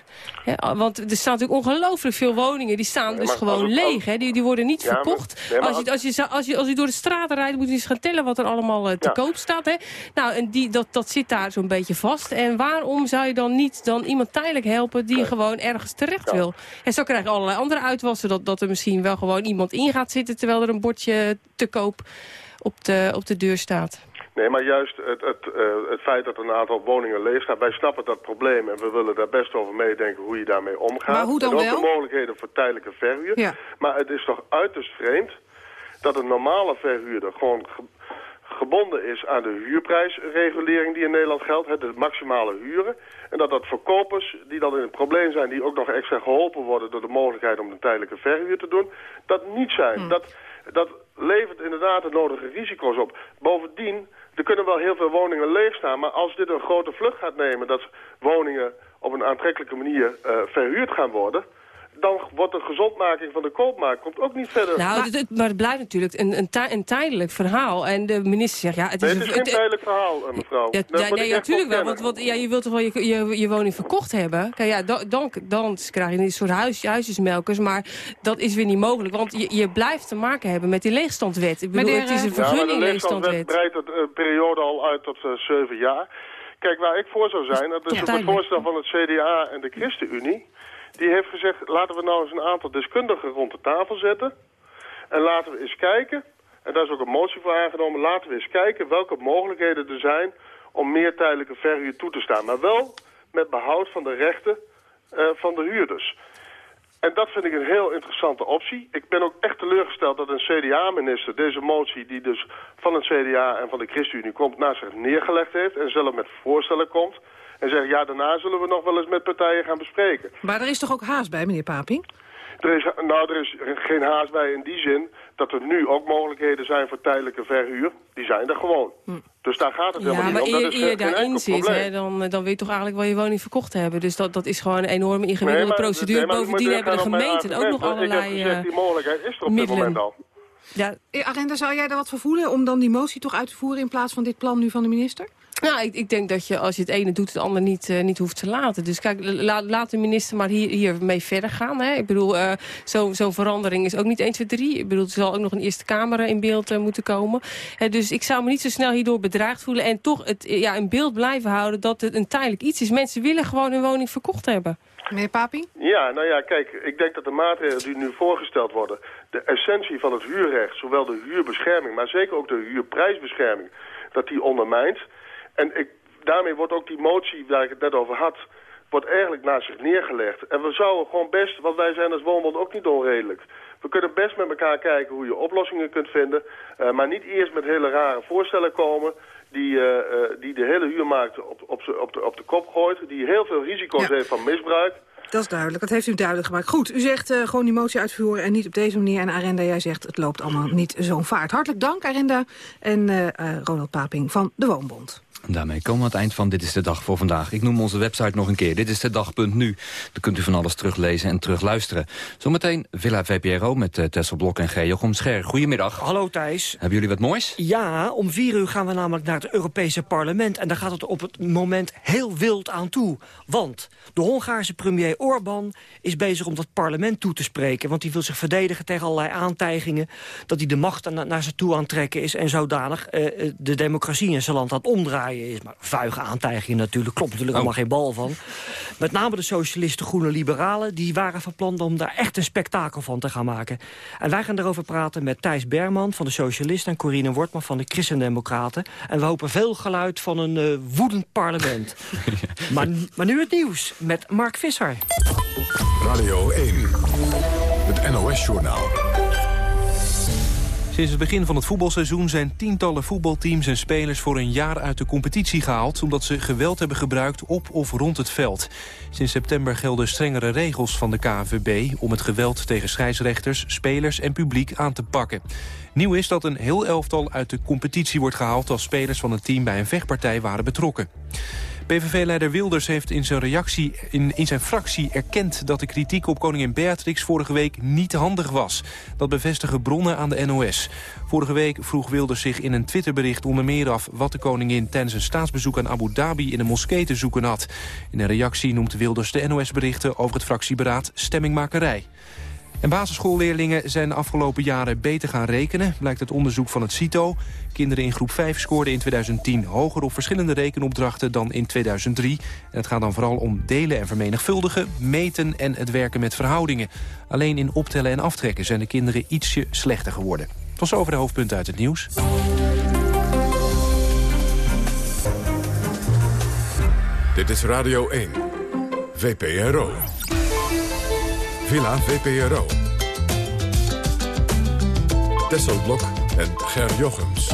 Want er staan natuurlijk ongelooflijk veel woningen. Die staan dus gewoon leeg. Hè? Die, die worden niet Ja, maar- verkocht. nee, als, je, als, je, als, je, als je door de straten rijdt, moet je eens gaan tellen wat er allemaal eh, te koop staat. Hè? Nou, en die, dat, dat zit daar zo'n beetje vast. En waarom zou je dan niet dan iemand tijdelijk helpen die gewoon ergens terecht wil? En zo krijg je allerlei andere uitwassen. Dat, dat er misschien wel gewoon iemand in gaat zitten terwijl er een bordje te koop op de, op de deur staat. Nee, maar juist het, het, eh, het feit dat een aantal woningen leeg staan... wij snappen dat probleem en we willen daar best over meedenken hoe je daarmee omgaat. Maar hoe dan en ook wel? de mogelijkheden voor tijdelijke verhuur. Ja. Maar het is toch uiterst vreemd dat een normale verhuurder gewoon ge- gebonden is aan de huurprijsregulering die in Nederland geldt, de maximale huren. En dat dat verkopers die dan in het probleem zijn, die ook nog extra geholpen worden door de mogelijkheid om een tijdelijke verhuur te doen, dat niet zijn. Dat, dat levert inderdaad de nodige risico's op. Bovendien, er kunnen wel heel veel woningen leeg staan, maar als dit een grote vlucht gaat nemen, dat woningen op een aantrekkelijke manier eh, verhuurd gaan worden, dan wordt de gezondmaking van de koopmarkt komt ook niet verder. Nou, het- maar het blijft natuurlijk een, een, tij- een tijdelijk verhaal. En de minister zegt, ja, het is... Nee, het is een- geen tijdelijk verhaal, eh, mevrouw. Ja, ja, nee, natuurlijk wel. Want, want ja, je wilt toch wel je, je, je woning verkocht hebben? Kijk, ja, dan, dan, dan krijg je een soort huis, huisjesmelkers. Maar dat is weer niet mogelijk. Want je, je blijft te maken hebben met die leegstandwet. Ik bedoel, het is een Ja, maar de vergunning leegstandwet. breidt het eh, periode al uit tot eh, zeven jaar. Kijk, waar ik voor zou zijn, dat is Ja, het voorstel van het CDA en de ChristenUnie. Die heeft gezegd, laten we nou eens een aantal deskundigen rond de tafel zetten. En laten we eens kijken, en daar is ook een motie voor aangenomen... laten we eens kijken welke mogelijkheden er zijn om meer tijdelijke verhuur toe te staan. Maar wel met behoud van de rechten eh, van de huurders. En dat vind ik een heel interessante optie. Ik ben ook echt teleurgesteld dat een CDA-minister deze motie... die dus van het CDA en van de ChristenUnie komt... naast zich neergelegd heeft en zelf met voorstellen komt... en zegt, ja, daarna zullen we nog wel eens met partijen gaan bespreken. Maar er is toch ook haast bij, meneer Paping? Er is, nou, er is geen haast bij in die zin dat er nu ook mogelijkheden zijn voor tijdelijke verhuur. Die zijn er gewoon. Dus daar gaat het Hm. Ja, helemaal maar niet om. Dat is eer je daarin zit, hè, dan, dan weet je toch eigenlijk wel je woning verkocht te hebben. Dus dat, dat is gewoon een enorme ingewikkelde Nee, maar- procedure. nee, maar Bovendien hebben de gemeenten ook nog allerlei Ik heb gezegd, eh, die mogelijkheid is er op dit middelen. moment al. Ja, Eh, Arenda, zou jij daar wat voor voelen om dan die motie toch uit te voeren... in plaats van dit plan nu van de minister? Nou, ik, ik denk dat je als je het ene doet, het andere niet, eh, niet hoeft te laten. Dus kijk, la- laat de minister maar hier, hiermee verder gaan. Hè. Ik bedoel, eh, zo- zo'n verandering is ook niet 1, 2, 3. Ik bedoel, er zal ook nog een Eerste Kamer in beeld eh, moeten komen. Eh, dus ik zou me niet zo snel hierdoor bedreigd voelen. En toch het, eh, ja, in beeld blijven houden dat het een tijdelijk iets is. Mensen willen gewoon hun woning verkocht hebben. Meneer Paping? Ja, nou ja, kijk, ik denk dat de maatregelen die nu voorgesteld worden... de essentie van het huurrecht, zowel de huurbescherming... maar zeker ook de huurprijsbescherming, dat die ondermijnt. En ik, daarmee wordt ook die motie waar ik het net over had... wordt eigenlijk naast zich neergelegd. En we zouden gewoon best, want wij zijn als woonbond ook niet onredelijk... We kunnen best met elkaar kijken hoe je oplossingen kunt vinden... eh, maar niet eerst met hele rare voorstellen komen... die, eh, eh, die de hele huurmarkt op, op, op, de, op de kop gooit... die heel veel risico's Ja. heeft van misbruik... Dat is duidelijk, dat heeft u duidelijk gemaakt. Goed, u zegt gewoon die motie uitvoeren en niet op deze manier. En Arenda, jij zegt het loopt allemaal niet zo'n vaart. Hartelijk dank, Arenda en Ronald Paping van de Woonbond. Daarmee komen we aan het eind van Dit is de Dag voor vandaag. Ik noem onze website nog een keer. Dit is de dag.nu. Daar kunt u van alles teruglezen en terugluisteren. Zometeen Villa VPRO met uh, Tessel Blok en G. Scher. Goedemiddag. Hallo Thijs. Hebben jullie wat moois? Ja, om vier uur gaan we namelijk naar het Europese parlement. En daar gaat het op het moment heel wild aan toe. Want de Hongaarse premier Orbán is bezig om dat parlement toe te spreken. Want die wil zich verdedigen tegen allerlei aantijgingen. Dat hij de macht na naar zich toe aantrekken is. En zodanig uh, de democratie in zijn land aan het is. Maar vuige aantijgingen natuurlijk. Klopt natuurlijk oh. helemaal geen bal van. Met name de socialisten, groene liberalen. Die waren van plan om daar echt een spektakel van te gaan maken. En wij gaan erover praten met Thijs Berman van de Socialisten... en Corine Wortman van de Christendemocraten. En we hopen veel geluid van een uh, woedend parlement. maar, maar nu het nieuws met Mark Visser. Radio 1, het NOS-journaal. Sinds het begin van het voetbalseizoen zijn tientallen voetbalteams en spelers voor een jaar uit de competitie gehaald... omdat ze geweld hebben gebruikt op of rond het veld. Sinds september gelden strengere regels van de KNVB... om het geweld tegen scheidsrechters, spelers en publiek aan te pakken. Nieuw is dat een heel elftal uit de competitie wordt gehaald... als spelers van het team bij een vechtpartij waren betrokken. PVV-leider Wilders heeft in zijn, reactie, in, in zijn fractie erkend... dat de kritiek op koningin Beatrix vorige week niet handig was. Dat bevestigen bronnen aan de NOS. Vorige week vroeg Wilders zich in een Twitterbericht onder meer af... wat de koningin tijdens een staatsbezoek aan Abu Dhabi in een moskee te zoeken had. In een reactie noemt Wilders de NOS-berichten over het fractieberaad stemmingmakerij. En basisschoolleerlingen zijn de afgelopen jaren beter gaan rekenen... blijkt uit onderzoek van het CITO. Kinderen in groep 5 scoorden in 2010 hoger op verschillende rekenopdrachten dan in 2003. En het gaat dan vooral om delen en vermenigvuldigen, meten en het werken met verhoudingen. Alleen in optellen en aftrekken zijn de kinderen ietsje slechter geworden. Tot zover de hoofdpunten uit het nieuws. Dit is Radio 1, VPRO. Villa VPRO. Tesselblok en Ger Jochems.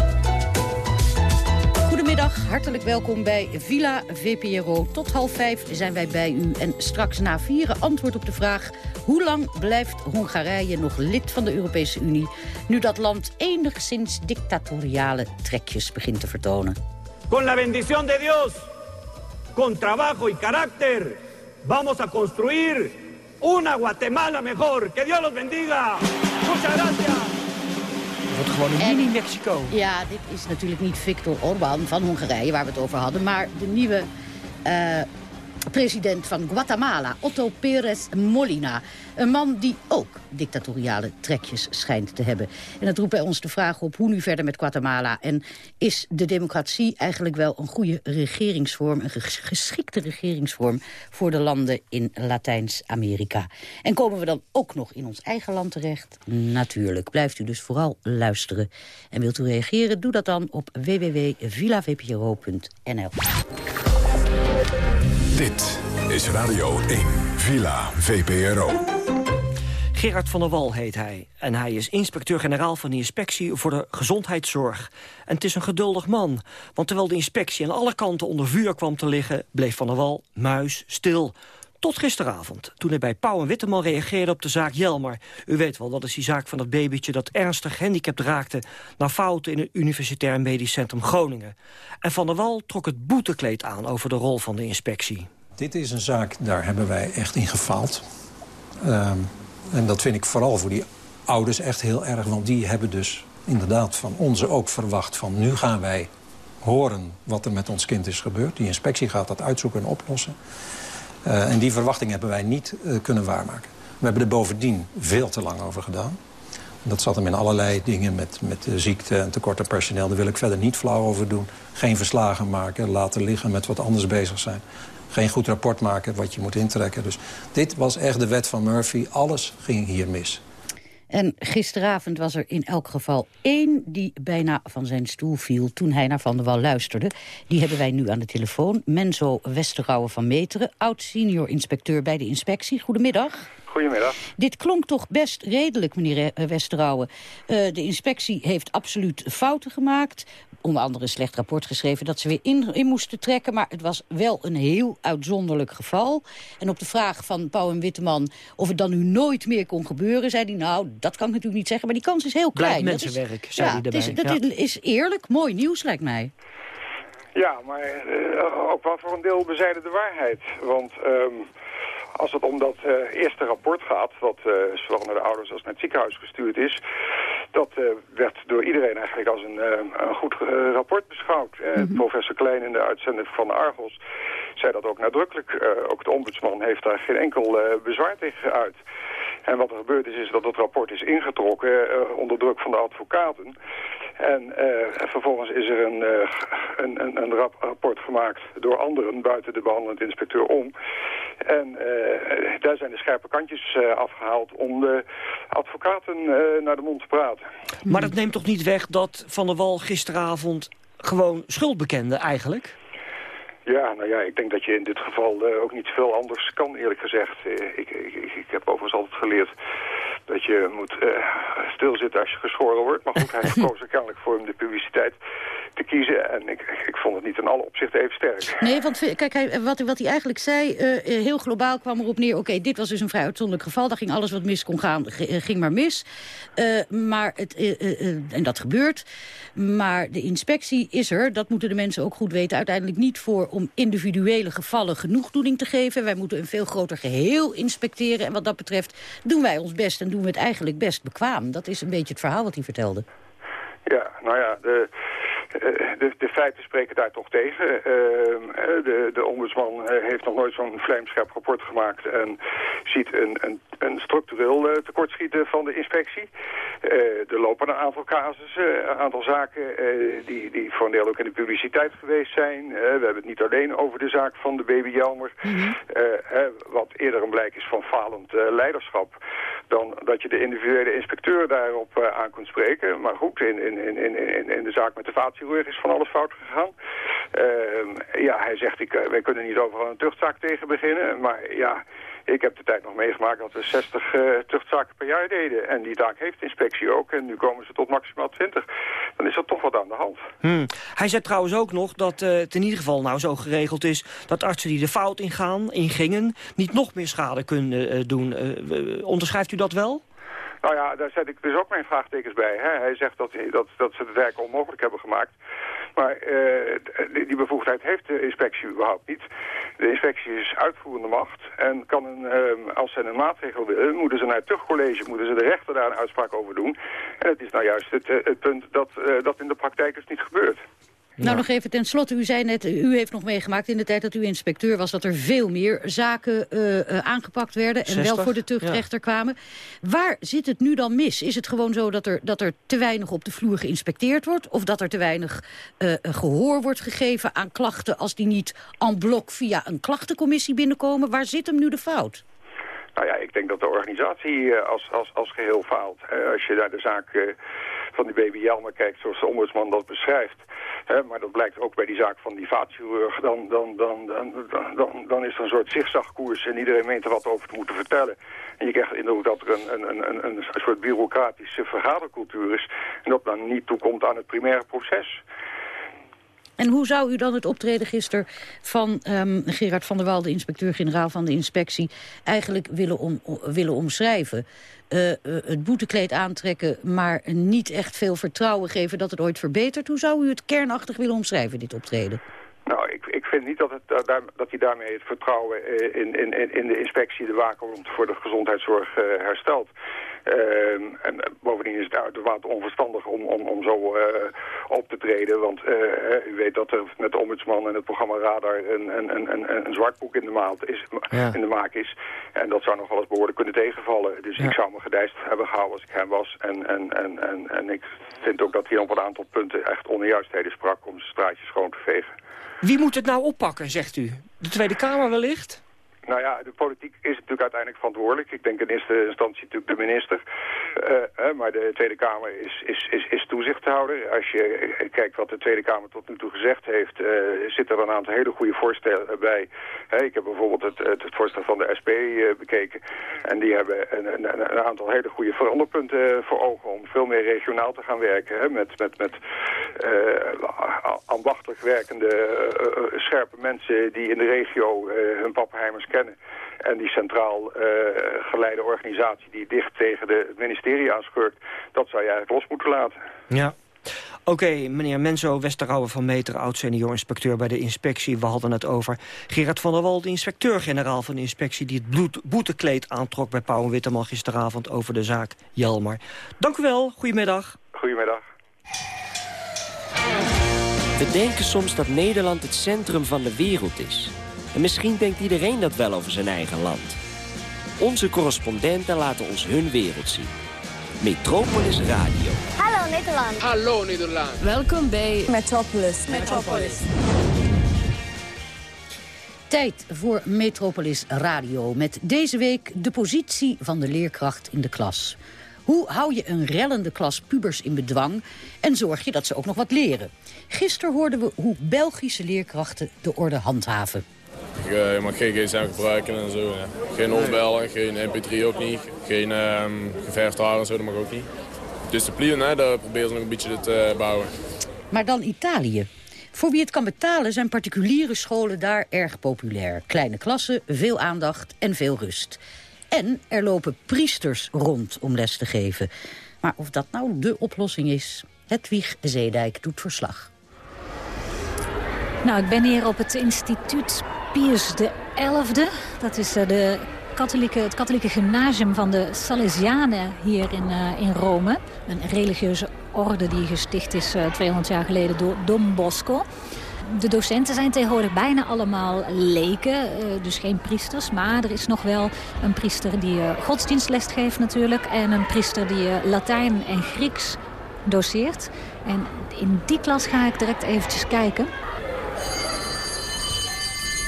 Goedemiddag, hartelijk welkom bij Villa VPRO. Tot half vijf zijn wij bij u. En straks na vieren antwoord op de vraag... hoe lang blijft Hongarije nog lid van de Europese Unie... nu dat land enigszins dictatoriale trekjes begint te vertonen. Con la bendición de Dios, con trabajo y carácter... vamos a construir una Guatemala mejor. Que Dios los bendiga. Muchas gracias. wordt gewoon een mini-Mexico. Ja, dit is natuurlijk niet Viktor Orbán van Hongarije, waar we het over hadden... maar de nieuwe eh, president van Guatemala, Otto Pérez Molina. Een man die ook dictatoriale trekjes schijnt te hebben. En dat roept bij ons de vraag op hoe nu verder met Guatemala. En is de democratie eigenlijk wel een goede regeringsvorm... een geschikte regeringsvorm voor de landen in Latijns-Amerika? En komen we dan ook nog in ons eigen land terecht? Natuurlijk. Blijft u dus vooral luisteren. En wilt u reageren? Doe dat dan op www.villavpro.nl. Dit is Radio 1, Villa VPRO. Gerard van der Wal heet hij. En hij is inspecteur-generaal van de inspectie voor de gezondheidszorg. En het is een geduldig man. Want terwijl de inspectie aan alle kanten onder vuur kwam te liggen... bleef van der Wal muis stil. Tot gisteravond, toen hij bij Pauw en Witteman reageerde op de zaak Jelmer. U weet wel, dat is die zaak van dat babytje dat ernstig gehandicapt raakte... na fouten in het Universitair Medisch Centrum Groningen. En Van der Wal trok het boetekleed aan over de rol van de inspectie. Dit is een zaak, daar hebben wij echt in gefaald. Ehm, en dat vind ik vooral voor die ouders echt heel erg. Want die hebben dus inderdaad van ons ook verwacht van... nu gaan wij horen wat er met ons kind is gebeurd. Die inspectie gaat dat uitzoeken en oplossen. Uh, en die verwachting hebben wij niet uh, kunnen waarmaken. We hebben er bovendien veel te lang over gedaan. Dat zat hem in allerlei dingen met, met ziekte en tekort aan personeel. Daar wil ik verder niet flauw over doen. Geen verslagen maken, laten liggen met wat anders bezig zijn. Geen goed rapport maken wat je moet intrekken. Dus dit was echt de wet van Murphy. Alles ging hier mis. En gisteravond was er in elk geval één die bijna van zijn stoel viel... toen hij naar Van der Wal luisterde. Die hebben wij nu aan de telefoon. Menzo Westergouwen van Meteren, oud-senior inspecteur bij de inspectie. Goedemiddag. Goedemiddag. Dit klonk toch best redelijk, meneer Westergouwen. Uh, de inspectie heeft absoluut fouten gemaakt onder andere een slecht rapport geschreven... dat ze weer in, in, moesten trekken. Maar het was wel een heel uitzonderlijk geval. En op de vraag van Pauw en Witteman of het dan nu nooit meer kon gebeuren... zei hij, nou, dat kan ik natuurlijk niet zeggen, maar die kans is heel klein. Blijft mensenwerk, zei ja, hij erbij. Is, dat ja. is eerlijk, mooi nieuws lijkt mij. Ja, maar uh, ook wel voor een deel bezijden de waarheid. Want... Um, als het om dat uh, eerste rapport gaat, wat uh, zowel naar de ouders als naar het ziekenhuis gestuurd is, dat uh, werd door iedereen eigenlijk als een, een goed rapport beschouwd. Mm -hmm. Professor Klein in de uitzending van Argos zei dat ook nadrukkelijk. ook de ombudsman heeft daar geen enkel bezwaar tegen geuit. En wat er gebeurd is, is dat het rapport is ingetrokken onder druk van de advocaten. En uh, vervolgens is er een, uh, een, een, een rap rapport gemaakt door anderen buiten de behandelend inspecteur om. En uh, daar zijn de scherpe kantjes afgehaald om de advocaten naar de mond te praten. Maar dat neemt toch niet weg dat Van der Wal gisteravond gewoon schuld bekende eigenlijk? Ja, nou ja, ik denk dat je in dit geval uh, ook niet veel anders kan, eerlijk gezegd. Uh, ik, ik, ik, heb overigens altijd geleerd dat je moet uh, stilzitten als je geschoren wordt. Maar goed, hij gekozen kennelijk voor hem de publiciteit. te kiezen. En ik, ik vond het niet in alle opzichten even sterk. Nee, want v- kijk, hij, wat, wat hij eigenlijk zei, eh, eh, heel globaal kwam erop neer... oké, dit was dus een vrij uitzonderlijk geval. Daar ging alles wat mis kon gaan, eh, ging maar mis. Eh, maar het, eh, eh, eh, en dat gebeurt. Maar de inspectie is er, dat moeten de mensen ook goed weten... uiteindelijk niet voor om individuele gevallen genoegdoening te geven. Wij moeten een veel groter geheel inspecteren. En wat dat betreft doen wij ons best en doen we het eigenlijk best bekwaam. Dat is een beetje het verhaal wat hij vertelde. Ja, nou ja, de, de, de feiten spreken daar toch tegen. Ehm, eh, de, de ombudsman eh, heeft nog nooit zo'n vlijmscherp rapport gemaakt... en ziet een, een, een structureel eh, tekortschieten van de inspectie. Eh, er lopen een aantal casussen, een aantal zaken... eh, die, die voor een deel ook in de publiciteit geweest zijn. Eh, we hebben het niet alleen over de zaak van de baby Jelmer... eh, hè, wat eerder een blijk is van falend eh, leiderschap... dan dat je de individuele inspecteur daarop eh, aan kunt spreken. Maar goed, in, in, in, in, in de zaak met de vaatchirurg is van alles fout gegaan. Ehm, ja, hij zegt, ik, eh, wij kunnen niet overal een tuchtzaak tegen beginnen. Maar ja, ik heb de tijd nog meegemaakt dat we 60 eh, tuchtzaken per jaar deden. En die taak heeft de inspectie ook. En nu komen ze tot maximaal 20. Dan is er toch wat aan de hand. Hmm. Hij zei trouwens ook nog dat eh, het in ieder geval nou zo geregeld is... dat artsen die de fout ingaan, ingingen niet nog meer schade kunnen doen. Onderschrijft u dat wel? Nou ja, daar zet ik dus ook mijn vraagtekens bij. Hè. Hij zegt dat, dat, dat ze het werk onmogelijk hebben gemaakt. Maar eh, die, bevoegdheid heeft de inspectie überhaupt niet. De inspectie is uitvoerende macht. En kan een, eh, als ze een maatregel willen, moeten ze naar het tuchtcollege, moeten ze de rechter daar een uitspraak over doen. En het is nou juist het, eh, punt dat dat in de praktijk dus niet gebeurt. Nou, nog even ten slotte. U zei net, u heeft nog meegemaakt in de tijd dat u inspecteur was... dat er veel meer zaken eh, eh, aangepakt werden en 60, wel voor de tuchtrechter kwamen. Waar zit het nu dan mis? Is het gewoon zo dat er, dat er te weinig op de vloer geïnspecteerd wordt? Of dat er te weinig eh, gehoor wordt gegeven aan klachten... als die niet en blok via een klachtencommissie binnenkomen? Waar zit hem nu de fout? Nou ja, ik denk dat de organisatie eh, als, als, als geheel faalt. Eh, als je naar de zaak eh, van die baby kijkt, zoals de ombudsman dat beschrijft. Maar dat blijkt ook bij die zaak van die vaatchirurg. Dan, dan, dan, dan, dan, dan, is er een soort zigzagkoers en iedereen meent er wat over te moeten vertellen. En je krijgt indruk dat er een, een, een, een, een soort bureaucratische vergadercultuur is. En dat dan niet toekomt aan het primaire proces. En hoe zou u dan het optreden gisteren van ehm, Gerard van der Wal... de inspecteur-generaal van de inspectie, eigenlijk willen, willen omschrijven? Eh, eh, het boetekleed aantrekken, maar niet echt veel vertrouwen geven... dat het ooit verbetert. Hoe zou u het kernachtig willen omschrijven, dit optreden? Nou, ik, ik vind niet dat, het, eh, dat hij daarmee het vertrouwen in, in, in- de inspectie, de waakhond voor de gezondheidszorg herstelt. Ehm, en eh, bovendien is het uitermate onverstandig om, om, om zo eh, op te treden. Want eh, u weet dat er met de ombudsman en het programma Radar een, een, een, een, een zwart boek in de, maand is, Ja. in de maak is. En dat zou nog wel eens behoorlijk kunnen tegenvallen. Dus Ja. ik zou me gedijst hebben gehouden als ik hem was. En, en, en, en, en ik vind ook dat hij op een aantal punten echt onjuistheden sprak om zijn straatjes schoon te vegen. Wie moet het nou oppakken, zegt u? De Tweede Kamer wellicht? Nou ja, de politiek is natuurlijk uiteindelijk verantwoordelijk. Ik denk in eerste instantie natuurlijk de minister. Eh, eh, maar de Tweede Kamer is, is, is, is toezichthouder. Als je kijkt wat de Tweede Kamer tot nu toe gezegd heeft... eh zitten er een aantal hele goede voorstellen bij. Ik heb bijvoorbeeld het, het, voorstel van de SP bekeken. En die hebben een, een, een aantal hele goede veranderpunten voor ogen... om veel meer regionaal te gaan werken. Hè, met met, met ambachtelijk werkende, scherpe mensen... die in de regio hun pappenheimers kennen. En die centraal eh, geleide organisatie die dicht tegen de, het ministerie aanschurkt... dat zou je eigenlijk los moeten laten. Ja. Oké, meneer Menzo Westerrouwe van Meter, oud-senior-inspecteur bij de inspectie. We hadden het over Gerard van der Wal, de inspecteur-generaal van de inspectie... die het bloed, boetekleed aantrok bij Pauw en Witteman gisteravond over de zaak Jelmer. Dank u wel, goedemiddag. Goedemiddag. We denken soms dat Nederland het centrum van de wereld is. En misschien denkt iedereen dat wel over zijn eigen land. Onze correspondenten laten ons hun wereld zien. Metropolis Radio. Hallo Nederland. Hallo Nederland. Welkom bij Metropolis. Metropolis. Tijd voor Metropolis Radio. Met deze week de positie van de leerkracht in de klas. Hoe hou je een rellende klas pubers in bedwang en zorg je dat ze ook nog wat leren? Gisteren hoorden we hoe Belgische leerkrachten de orde handhaven. Je mag geen gsm gebruiken en zo. Ja. Geen opbellen, geen mp3 ook niet. Geen um, geverfd haar en zo, dat mag ook niet. Discipline, hè, daar proberen ze nog een beetje te bouwen. Maar dan Italië. Voor wie het kan betalen zijn particuliere scholen daar erg populair. Kleine klassen, veel aandacht en veel rust. En er lopen priesters rond om les te geven. Maar of dat nou de oplossing is? Hedwig Zeedijk doet verslag. Nou, ik ben hier op het instituut Pius XI. Dat is eh, de katholieke, het katholieke gymnasium van de Salesianen hier in, uh, in Rome. Een religieuze orde die gesticht is uh, 200 jaar geleden door Dom Bosco. De docenten zijn tegenwoordig bijna allemaal leken, dus geen priesters. Maar er is nog wel een priester die godsdienstles geeft natuurlijk. En een priester die Latijn en Grieks doseert. En in die klas ga ik direct eventjes kijken.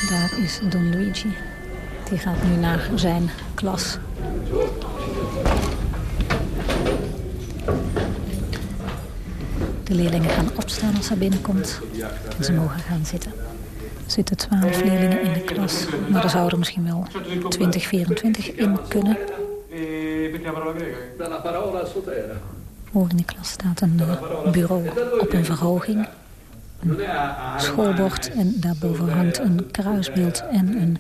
Daar is Don Luigi. Die gaat nu naar zijn klas. De leerlingen gaan opstaan als hij binnenkomt. En ze mogen gaan zitten. Er zitten twaalf leerlingen in de klas. Maar er zouden misschien wel 20, 24 in kunnen. Voor in de klas staat een uh, bureau op een verhoging. Schoolbord en daarboven hangt een kruisbeeld en een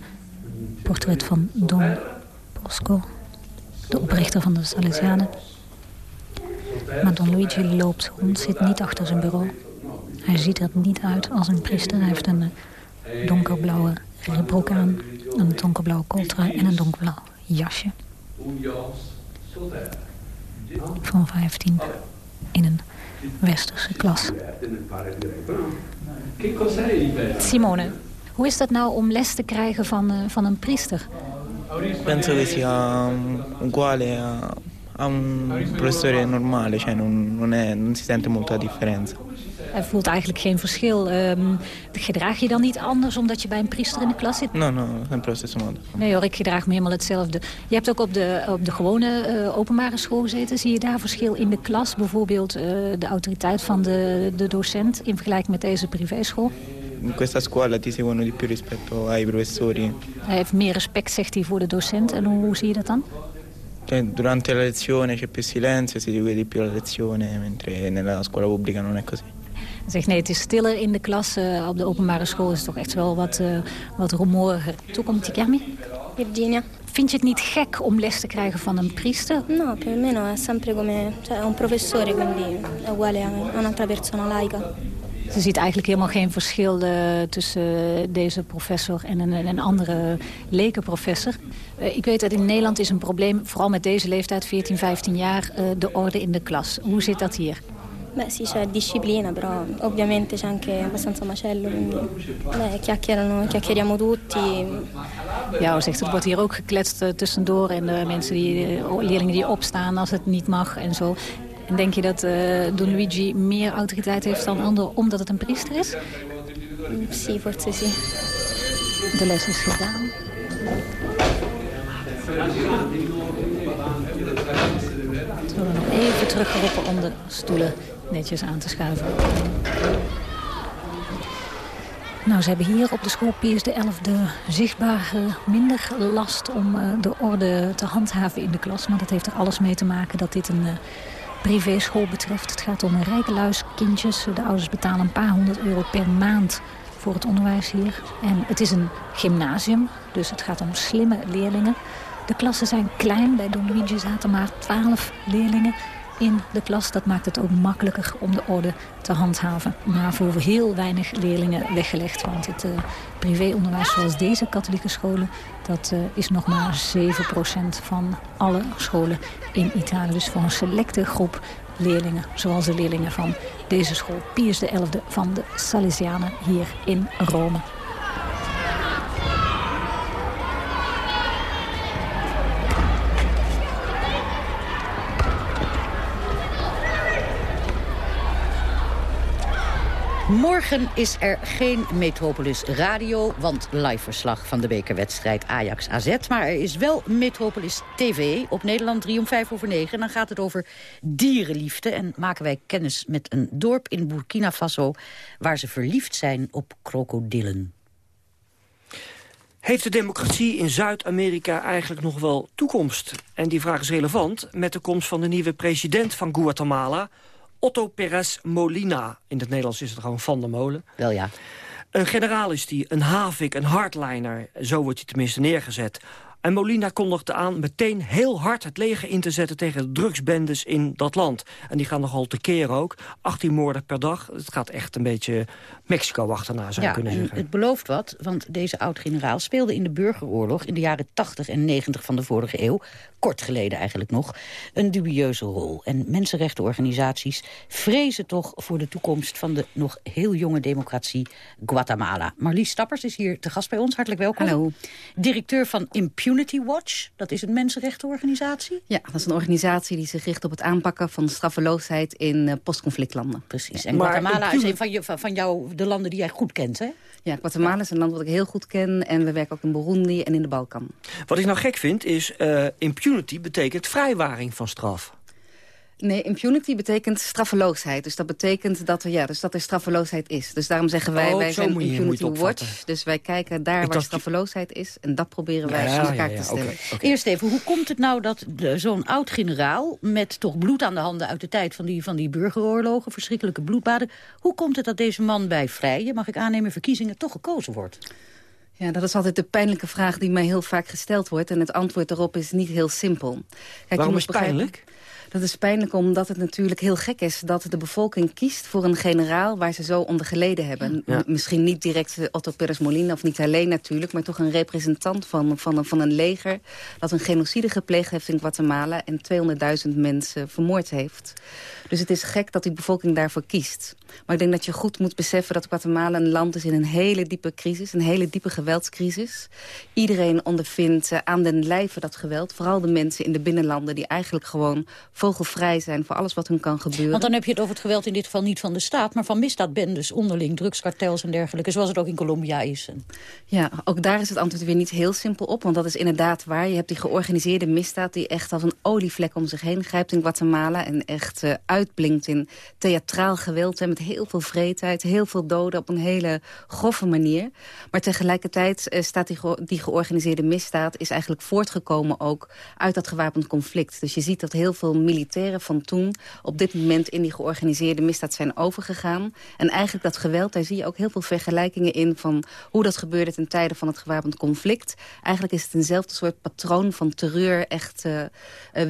portret van Don Bosco, de oprichter van de Salesianen. Maar Don Luigi loopt rond, zit niet achter zijn bureau. Hij ziet er niet uit als een priester. Hij heeft een eh, donkerblauwe broek aan, een donkerblauwe kooltrui en een donkerblauw jasje. Van 15 in een westerse klas. Simone, hoe is dat nou om les te krijgen van, uh, van een priester? Penso che sia uguale a, a un professore normale, cioè non, non, è, non si sente molta differenza. Hij voelt eigenlijk geen verschil. Um, gedraag je dan niet anders omdat je bij een priester in de klas zit? No, no, modo. Nee hoor, ik gedraag me helemaal hetzelfde. Je hebt ook op de, op de gewone uh, openbare school gezeten. Zie je daar verschil in de klas? Bijvoorbeeld uh, de autoriteit van de, de docent in vergelijking met deze privéschool? in questa scuola ti seguono di più rispetto ai professori. Hij heeft meer respect, zegt hij, voor de docent. En hoe, hoe zie je dat dan? durante la lezione c'è più silenzio, si segue di più la lezione, mentre nella scuola pubblica non è così. Hij zegt nee, het is stiller in de klas. Uh, op de openbare school is het toch echt wel wat, uh, wat rumoriger. Toe komt Tikermi? Virginia. Vind je het niet gek om les te krijgen van een priester? No, per me no, è sempre come cioè, un professore, quindi è uguale a un'altra persona laica. Ze ziet eigenlijk helemaal geen verschil uh, tussen deze professor en een, een andere lekenprofessor. Uh, ik weet dat in Nederland is een probleem, vooral met deze leeftijd, 14, 15 jaar, uh, de orde in de klas. Hoe zit dat hier? Beh sì, c'è disciplina, però ovviamente c'è anche abbastanza macello, quindi beh, chiacchierano, chiacchieriamo tutti. Ja, zegt er wordt hier ook gekletst uh, tussendoor en de mensen die, uh, leerlingen die opstaan als het niet mag en zo. En denk je dat uh, Don Luigi meer autoriteit heeft dan anderen omdat het een priester is? Sì, forse sì. De les is gedaan. We zullen nog even teruggeroepen om de stoelen netjes aan te schuiven. Nou, ze hebben hier op de school Piers de 11e zichtbaar minder last om uh, de orde te handhaven in de klas. Maar dat heeft er alles mee te maken dat dit een uh, privéschool betreft. Het gaat om rijke luiskindjes. De ouders betalen een paar honderd euro per maand voor het onderwijs hier. En het is een gymnasium, dus het gaat om slimme leerlingen. De klassen zijn klein. Bij Don Luigi zaten maar 12 leerlingen in de klas. Dat maakt het ook makkelijker om de orde te handhaven. Maar voor heel weinig leerlingen weggelegd. Want het uh, privéonderwijs zoals deze katholieke scholen... dat uh, is nog maar 7% van alle scholen in Italië. Dus voor een selecte groep leerlingen. Zoals de leerlingen van deze school. Pius XI van de Salesianen hier in Rome. Morgen is er geen Metropolis Radio, want live verslag van de bekerwedstrijd Ajax-AZ. Maar er is wel Metropolis TV op Nederland 3 om 5 over 9. En dan gaat het over dierenliefde en maken wij kennis met een dorp in Burkina Faso... waar ze verliefd zijn op krokodillen. Heeft de democratie in Zuid-Amerika eigenlijk nog wel toekomst? En die vraag is relevant met de komst van de nieuwe president van Guatemala Otto Perez Molina. In het Nederlands is het gewoon Van der Molen. Wel ja. Een generaal is die, een havik, een hardliner. Zo wordt hij tenminste neergezet. En Molina kondigde aan meteen heel hard het leger in te zetten... tegen de drugsbendes in dat land. En die gaan nogal tekeer ook. 18 moorden per dag. Het gaat echt een beetje Mexico achterna, zou je Ja, kunnen en zeggen. het belooft wat, want deze oud-generaal speelde in de burgeroorlog... in de jaren 80 en 90 van de vorige eeuw, kort geleden eigenlijk nog... een dubieuze rol. En mensenrechtenorganisaties vrezen toch voor de toekomst... van de nog heel jonge democratie Guatemala. Marlies Stappers is hier te gast bij ons. Hartelijk welkom. Hallo. Directeur van Impunity Watch. Dat is een mensenrechtenorganisatie. Ja, dat is een organisatie die zich richt op het aanpakken van straffeloosheid in eh, postconflictlanden. Precies. En Guatemala is een van, je, van, van jou, de landen die jij goed kent, hè? Ja, Guatemala is een land wat ik heel goed ken en we werken ook in Burundi en in de Balkan. Wat ik nou gek vind is, eh, impunity betekent vrijwaring van straf. Nee, impunity betekent straffeloosheid. Dus dat betekent dat er, ja, dus dat er straffeloosheid is. Dus daarom zeggen wij, Oh, wij zijn Impunity. Watch. Dus wij kijken daar Ik waar straffeloosheid is. En dat proberen wij Ja, aan elkaar ja, ja, te stellen. Eerst even, hoe komt het nou dat de- zo'n oud-generaal... met toch bloed aan de handen uit de tijd van die, van die burgeroorlogen... verschrikkelijke bloedbaden... hoe komt het dat deze man bij vrije, mag ik aannemen, verkiezingen... toch gekozen wordt? Ja, dat is altijd de pijnlijke vraag die mij heel vaak gesteld wordt. En het antwoord daarop is niet heel simpel. Kijk, Waarom is het pijnlijk? Dat is pijnlijk omdat het natuurlijk heel gek is... dat de bevolking kiest voor een generaal waar ze zo onder geleden hebben. Ja. Misschien niet direct Otto Pérez Molina, of niet alleen natuurlijk... maar toch een representant van, van, een, van een leger... dat een genocide gepleegd heeft in Guatemala... en 200.000 mensen vermoord heeft. Dus het is gek dat die bevolking daarvoor kiest. Maar ik denk dat je goed moet beseffen dat Guatemala een land is in een hele diepe crisis. Een hele diepe geweldscrisis. Iedereen ondervindt eh, aan den lijve dat geweld. Vooral de mensen in de binnenlanden die eigenlijk gewoon vogelvrij zijn voor alles wat hun kan gebeuren. Want dan heb je het over het geweld in dit geval niet van de staat... maar van misdaadbendes onderling, drugskartels en dergelijke... zoals het ook in Colombia is. Ja, ook daar is het antwoord weer niet heel simpel op. Want dat is inderdaad waar. Je hebt die georganiseerde misdaad die echt als een olievlek om zich heen grijpt in Guatemala. En echt eh, uitblinkt in theatraal geweld. Hè, met heel veel vreedheid, heel veel doden op een hele grove manier. Maar tegelijkertijd eh, staat die, die georganiseerde misdaad... is eigenlijk voortgekomen ook uit dat gewapend conflict. Dus je ziet dat heel veel militairen van toen... op dit moment in die georganiseerde misdaad zijn overgegaan. En eigenlijk dat geweld, daar zie je ook heel veel vergelijkingen in... van hoe dat gebeurde ten tijde van het gewapend conflict. Eigenlijk is het eenzelfde soort patroon van terreur... echt eh, eh,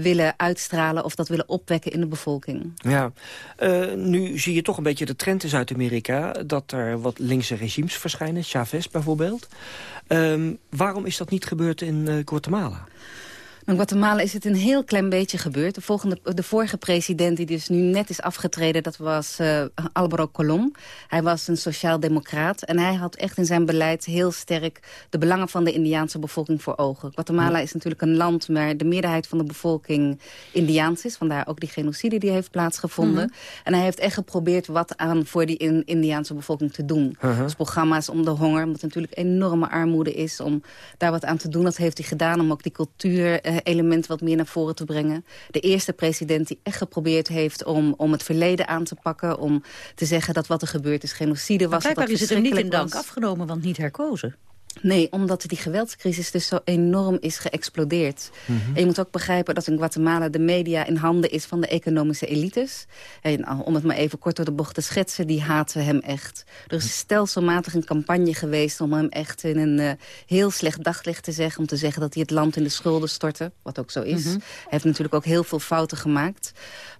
willen uitstralen of dat willen opwekken in de bevolking. Ja, Eh, nu zie je toch een beetje de trend in Zuid-Amerika... dat er wat linkse regimes verschijnen, Chavez bijvoorbeeld. Ehm, waarom is dat niet gebeurd in eh, In Guatemala is het een heel klein beetje gebeurd. De, volgende, de vorige president die dus nu net is afgetreden... dat was uh, Alvaro Colom. Hij was een sociaal-democraat. En hij had echt in zijn beleid heel sterk... de belangen van de Indiaanse bevolking voor ogen. Guatemala is natuurlijk een land waar de meerderheid van de bevolking Indiaans is. Vandaar ook die genocide die heeft plaatsgevonden. Mhm. En hij heeft echt geprobeerd wat aan voor die in, Indiaanse bevolking te doen. Uh-huh. Dus programma's om de honger, omdat natuurlijk enorme armoede is... om daar wat aan te doen. Dat heeft hij gedaan om ook die cultuur... Uh, element wat meer naar voren te brengen. De eerste president die echt geprobeerd heeft om, om het verleden aan te pakken. Om te zeggen dat wat er gebeurd is genocide was. Maar blijkbaar dat is het hem niet in dank was. afgenomen, want niet herkozen. Nee, omdat die geweldscrisis dus zo enorm is geëxplodeerd. Mhm. En je moet ook begrijpen dat in Guatemala de media in handen is van de economische elites. En om het maar even kort door de bocht te schetsen, die haten hem echt. Er is stelselmatig een campagne geweest om hem echt in een uh, heel slecht daglicht te zeggen. Om te zeggen dat hij het land in de schulden stortte, wat ook zo is. Mhm. Hij heeft natuurlijk ook heel veel fouten gemaakt.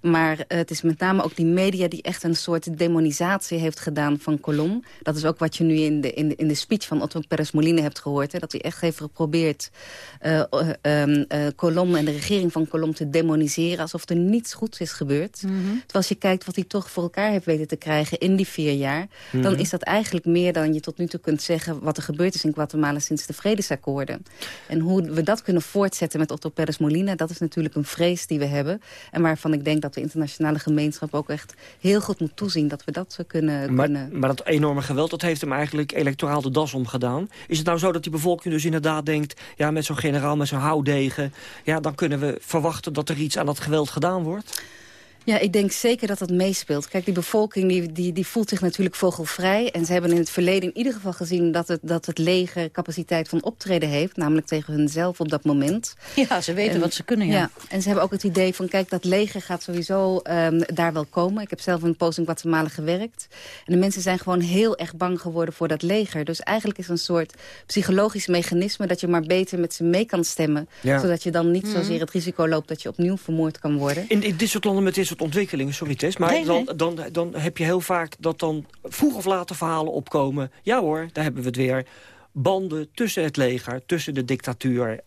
Maar uh, het is met name ook die media die echt een soort demonisatie heeft gedaan van Colom. Dat is ook wat je nu in de, in de, in de speech van Otto Perez Hebt gehoord. Hè, dat hij echt heeft geprobeerd uh, um, Colom en de regering van Colom te demoniseren. Alsof er niets goeds is gebeurd. Mhm. Mm -hmm. Terwijl als je kijkt wat hij toch voor elkaar heeft weten te krijgen in die vier jaar. Mm -hmm. Dan is dat eigenlijk meer dan je tot nu toe kunt zeggen wat er gebeurd is in Guatemala sinds de vredesakkoorden. En hoe we dat kunnen voortzetten met Otto Perez Molina. Dat is natuurlijk een vrees die we hebben. En waarvan ik denk dat de internationale gemeenschap ook echt heel goed moet toezien. Dat we dat kunnen... Maar, kunnen... maar dat enorme geweld, dat heeft hem eigenlijk electoraal de das omgedaan. Is het nou zo dat die bevolking dus inderdaad denkt... ja, met zo'n generaal, met zo'n houdegen... ja, dan kunnen we verwachten dat er iets aan dat geweld gedaan wordt? Ja, ik denk zeker dat dat meespeelt. Kijk, die bevolking die, die, die voelt zich natuurlijk vogelvrij. En ze hebben in het verleden in ieder geval gezien... dat het, dat het leger capaciteit van optreden heeft. Namelijk tegen hunzelf op dat moment. Ja, ze weten wat ze kunnen, ja. En ze hebben ook het idee van... kijk, dat leger gaat sowieso um, daar wel komen. Ik heb zelf een post in Guatemala gewerkt. En de mensen zijn gewoon heel erg bang geworden voor dat leger. Dus eigenlijk is het een soort psychologisch mechanisme... dat je maar beter met ze mee kan stemmen. Ja. Zodat je dan niet Mhm. zozeer het risico loopt... dat je opnieuw vermoord kan worden. In, in dit soort landen met dit ontwikkelingen, sorry Tess... maar Nee, nee. Dan, dan, dan heb je heel vaak dat dan vroeg of later verhalen opkomen... ja hoor, daar hebben we het weer. Banden tussen het leger, tussen de dictatuur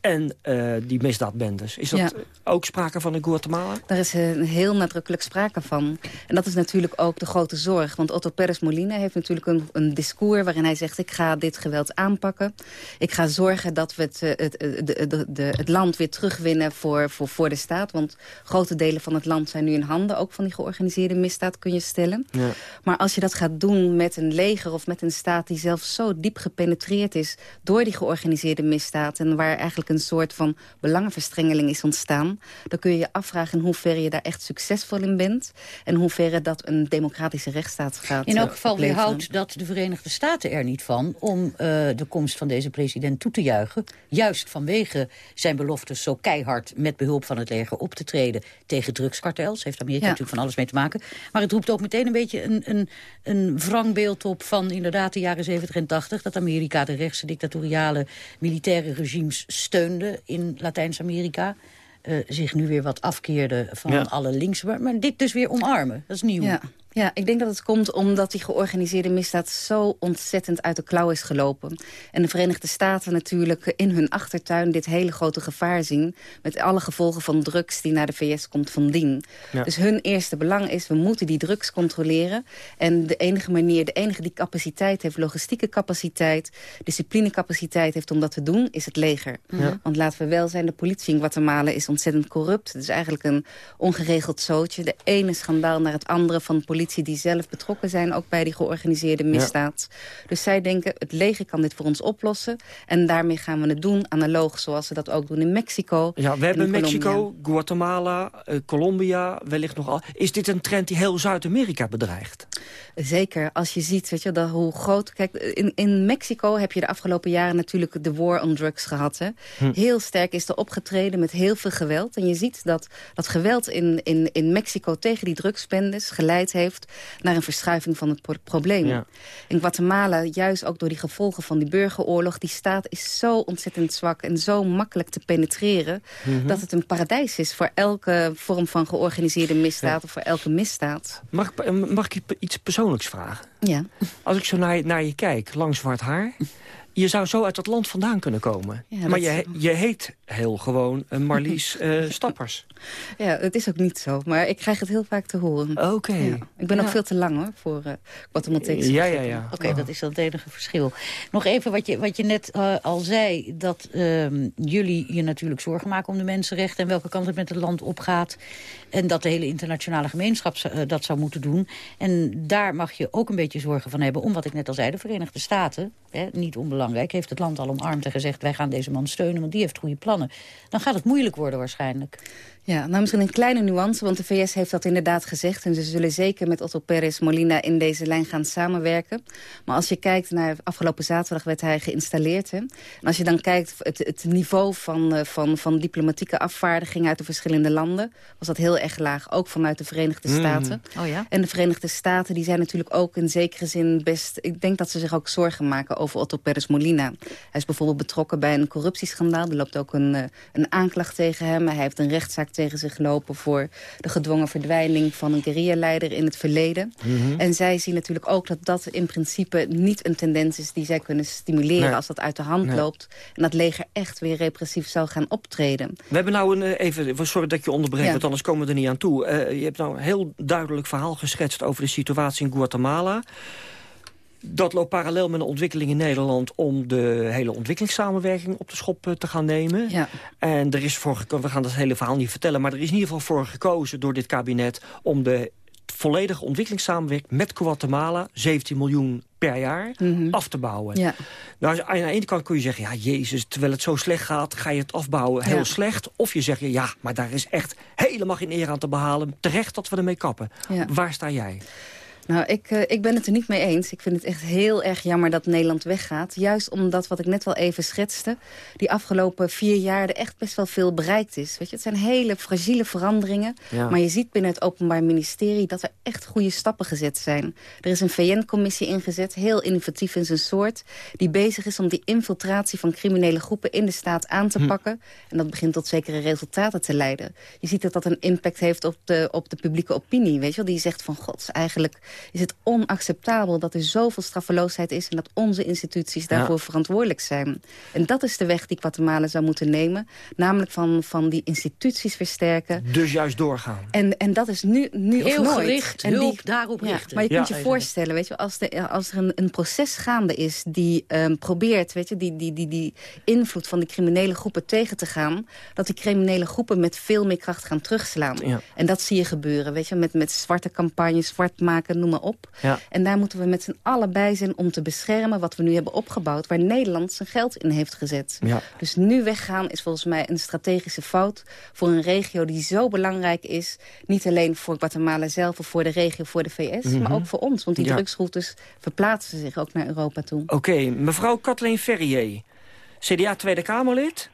en eh, die misdaadbendes. Is dat Ja. ook sprake van in Guatemala? Daar is eh, heel nadrukkelijk sprake van. En dat is natuurlijk ook de grote zorg. Want Otto Perez Molina heeft natuurlijk een, een discours... waarin hij zegt, ik ga dit geweld aanpakken. Ik ga zorgen dat we het, eh, het, de, de, de, het land weer terugwinnen voor, voor, voor de staat. Want grote delen van het land zijn nu in handen... ook van die georganiseerde misdaad, kun je stellen. Ja. Maar als je dat gaat doen met een leger of met een staat... die zelf zo diep gepenetreerd is door die georganiseerde misdaad... en waar eigenlijk een soort van belangenverstrengeling is ontstaan... dan kun je je afvragen in hoeverre je daar echt succesvol in bent... en hoeverre dat een democratische rechtsstaat gaat In elk eh, geval opleveren. weerhoudt dat de Verenigde Staten er niet van... om eh, de komst van deze president toe te juichen. Juist vanwege zijn beloftes zo keihard met behulp van het leger op te treden... tegen drugskartels. Heeft Amerika Ja. natuurlijk van alles mee te maken. Maar het roept ook meteen een beetje een, een, een wrangbeeld op... van inderdaad de jaren 70 en 80... dat Amerika de rechtse dictatoriale militaire regimes steunde in Latijns-Amerika... eh, zich nu weer wat afkeerde van Ja. alle linkse... Maar, maar dit dus weer omarmen, dat is nieuw. Ja. Ja, ik denk dat het komt omdat die georganiseerde misdaad zo ontzettend uit de klauw is gelopen. En de Verenigde Staten natuurlijk in hun achtertuin dit hele grote gevaar zien. Met alle gevolgen van drugs die naar de VS komt van dien. Ja. Dus hun eerste belang is, we moeten die drugs controleren. En de enige manier, de enige die capaciteit heeft, logistieke capaciteit, disciplinecapaciteit heeft om dat te doen, is het leger. Ja. Want laten we wel zijn, de politie in Guatemala is ontzettend corrupt. Het is eigenlijk een ongeregeld zootje. De ene schandaal naar het andere van politie die zelf betrokken zijn... ook bij die georganiseerde misdaad. Dus zij denken, het leger kan dit voor ons oplossen. En daarmee gaan we het doen, analoog zoals ze dat ook doen in Mexico. Ja, we en hebben Colombia. Mexico, Guatemala, eh, Colombia, wellicht nog al. Is dit een trend die heel Zuid-Amerika bedreigt? Zeker, als je ziet weet je, dat hoe groot... Kijk, in, in Mexico heb je de afgelopen jaren natuurlijk de war on drugs gehad. Hè? Hm. Heel sterk is er opgetreden met heel veel geweld. En je ziet dat dat geweld in, in, in Mexico tegen die drugsbendes geleid heeft... naar een verschuiving van het pro- probleem. Ja. In Guatemala, juist ook door die gevolgen van die burgeroorlog... die staat is zo ontzettend zwak en zo makkelijk te penetreren... Mhm. dat het een paradijs is voor elke vorm van georganiseerde misdaad... Ja. of voor elke misdaad. Mag, ik- eh, mag ik je iets persoonlijks vragen? Ja. Als ik zo naar, je- naar je kijk, lang zwart haar... Je zou zo uit dat land vandaan kunnen komen. Ja, maar dat- je, je heet heel gewoon eh, Marlies eh, Stappers. Ja, het is ook niet zo, maar ik krijg het heel vaak te horen. Oké. Ja. Ik ben ook Ja. veel te lang hoor, voor uh, Guatemalteekse Ja, ja, begrippen. ja. Oké, dat is dan het enige verschil. Nog even wat je, wat je net eh, al zei, dat ehm, jullie je natuurlijk zorgen maken om de mensenrechten... en welke kant het met het land opgaat. En dat de hele internationale gemeenschap eh, dat zou moeten doen. En daar mag je ook een beetje zorgen van hebben... om wat ik net al zei, de Verenigde Staten, hè, niet onbelangrijk... heeft het land al omarmd en gezegd, wij gaan deze man steunen... want die heeft goede plannen. Dan gaat het moeilijk worden waarschijnlijk. Ja, nou misschien een kleine nuance, want de VS heeft dat inderdaad gezegd... en ze zullen zeker met Otto Perez Molina in deze lijn gaan samenwerken. Maar als je kijkt naar afgelopen zaterdag werd hij geïnstalleerd. Hè? En als je dan kijkt het, het niveau van, eh, van, van diplomatieke afvaardiging uit de verschillende landen... was dat heel erg laag, ook vanuit de Verenigde Mm. Staten. Oh ja? En de Verenigde Staten die zijn natuurlijk ook in zekere zin best... ik denk dat ze zich ook zorgen maken over Otto Perez Molina. Hij is bijvoorbeeld betrokken bij een corruptieschandaal. Er loopt ook een, eh, een aanklacht tegen hem. Hij heeft een rechtszaak tegen zich gelopen... voor de gedwongen verdwijning van een guerrilla-leider in het verleden. Mhm. En zij zien natuurlijk ook dat dat in principe niet een tendens is... die zij kunnen stimuleren Nee. als dat uit de hand Nee. loopt. En dat leger echt weer repressief zou gaan optreden. We hebben nou een, eh, even, sorry dat je onderbreek, Ja. want anders komen we er niet aan toe. Eh, je hebt nou een heel duidelijk verhaal geschetst over de situatie in Guatemala. Dat loopt parallel met een ontwikkeling in Nederland... om de hele ontwikkelingssamenwerking op de schop eh, te gaan nemen. Ja. En er is voor we gaan dat hele verhaal niet vertellen... maar er is in ieder geval voor gekozen door dit kabinet... om de volledige ontwikkelingssamenwerking met Guatemala... 17 miljoen per jaar, af te bouwen. Ja. Nou, aan de ene kant kun je zeggen... ja, jezus, terwijl het zo slecht gaat, ga je het afbouwen heel Ja. slecht. Of je zegt, ja, maar daar is echt helemaal geen eer aan te behalen. Terecht dat we ermee kappen. Ja. Waar sta jij? Nou, ik, eh, ik ben het er niet mee eens. Ik vind het echt heel erg jammer dat Nederland weggaat. Juist omdat, wat ik net wel even schetste... die afgelopen vier jaar er echt best wel veel bereikt is. Weet je, het zijn hele fragiele veranderingen. Ja. Maar je ziet binnen het Openbaar Ministerie... dat er echt goede stappen gezet zijn. Er is een VN-commissie ingezet, heel innovatief in zijn soort... die bezig is om die infiltratie van criminele groepen in de staat aan te Hm. pakken. En dat begint tot zekere resultaten te leiden. Je ziet dat dat een impact heeft op de, op de publieke opinie. Weet je wel? Die zegt van, god, eigenlijk is het onacceptabel... dat er zoveel straffeloosheid is... en dat onze instituties Ja. daarvoor verantwoordelijk zijn. En dat is de weg die Guatemala zou moeten nemen. Namelijk van, van die instituties versterken. Dus juist doorgaan. En, en dat is nu, nu Heel of nooit. gericht, en hulp daarop ja, richten. Maar je kunt Ja. je voorstellen, weet je, als, de, als er een, een proces gaande is... die ehm, probeert weet je, die, die, die, die invloed van die criminele groepen tegen te gaan... dat die criminele groepen met veel meer kracht gaan terugslaan. Ja. En dat zie je gebeuren, weet je, met, met zwarte campagnes, zwart maken, noem maar op. Ja. En daar moeten we met z'n allen bij zijn om te beschermen... wat we nu hebben opgebouwd, waar Nederland zijn geld in heeft gezet. Ja. Dus nu weggaan is volgens mij een strategische fout... voor een regio die zo belangrijk is. Niet alleen voor Guatemala zelf of voor de regio, voor de VS... Mhm. maar ook voor ons, want die Ja. drugsroutes verplaatsen zich ook naar Europa toe. Oké, mevrouw Kathleen Ferrier, CDA Tweede Kamerlid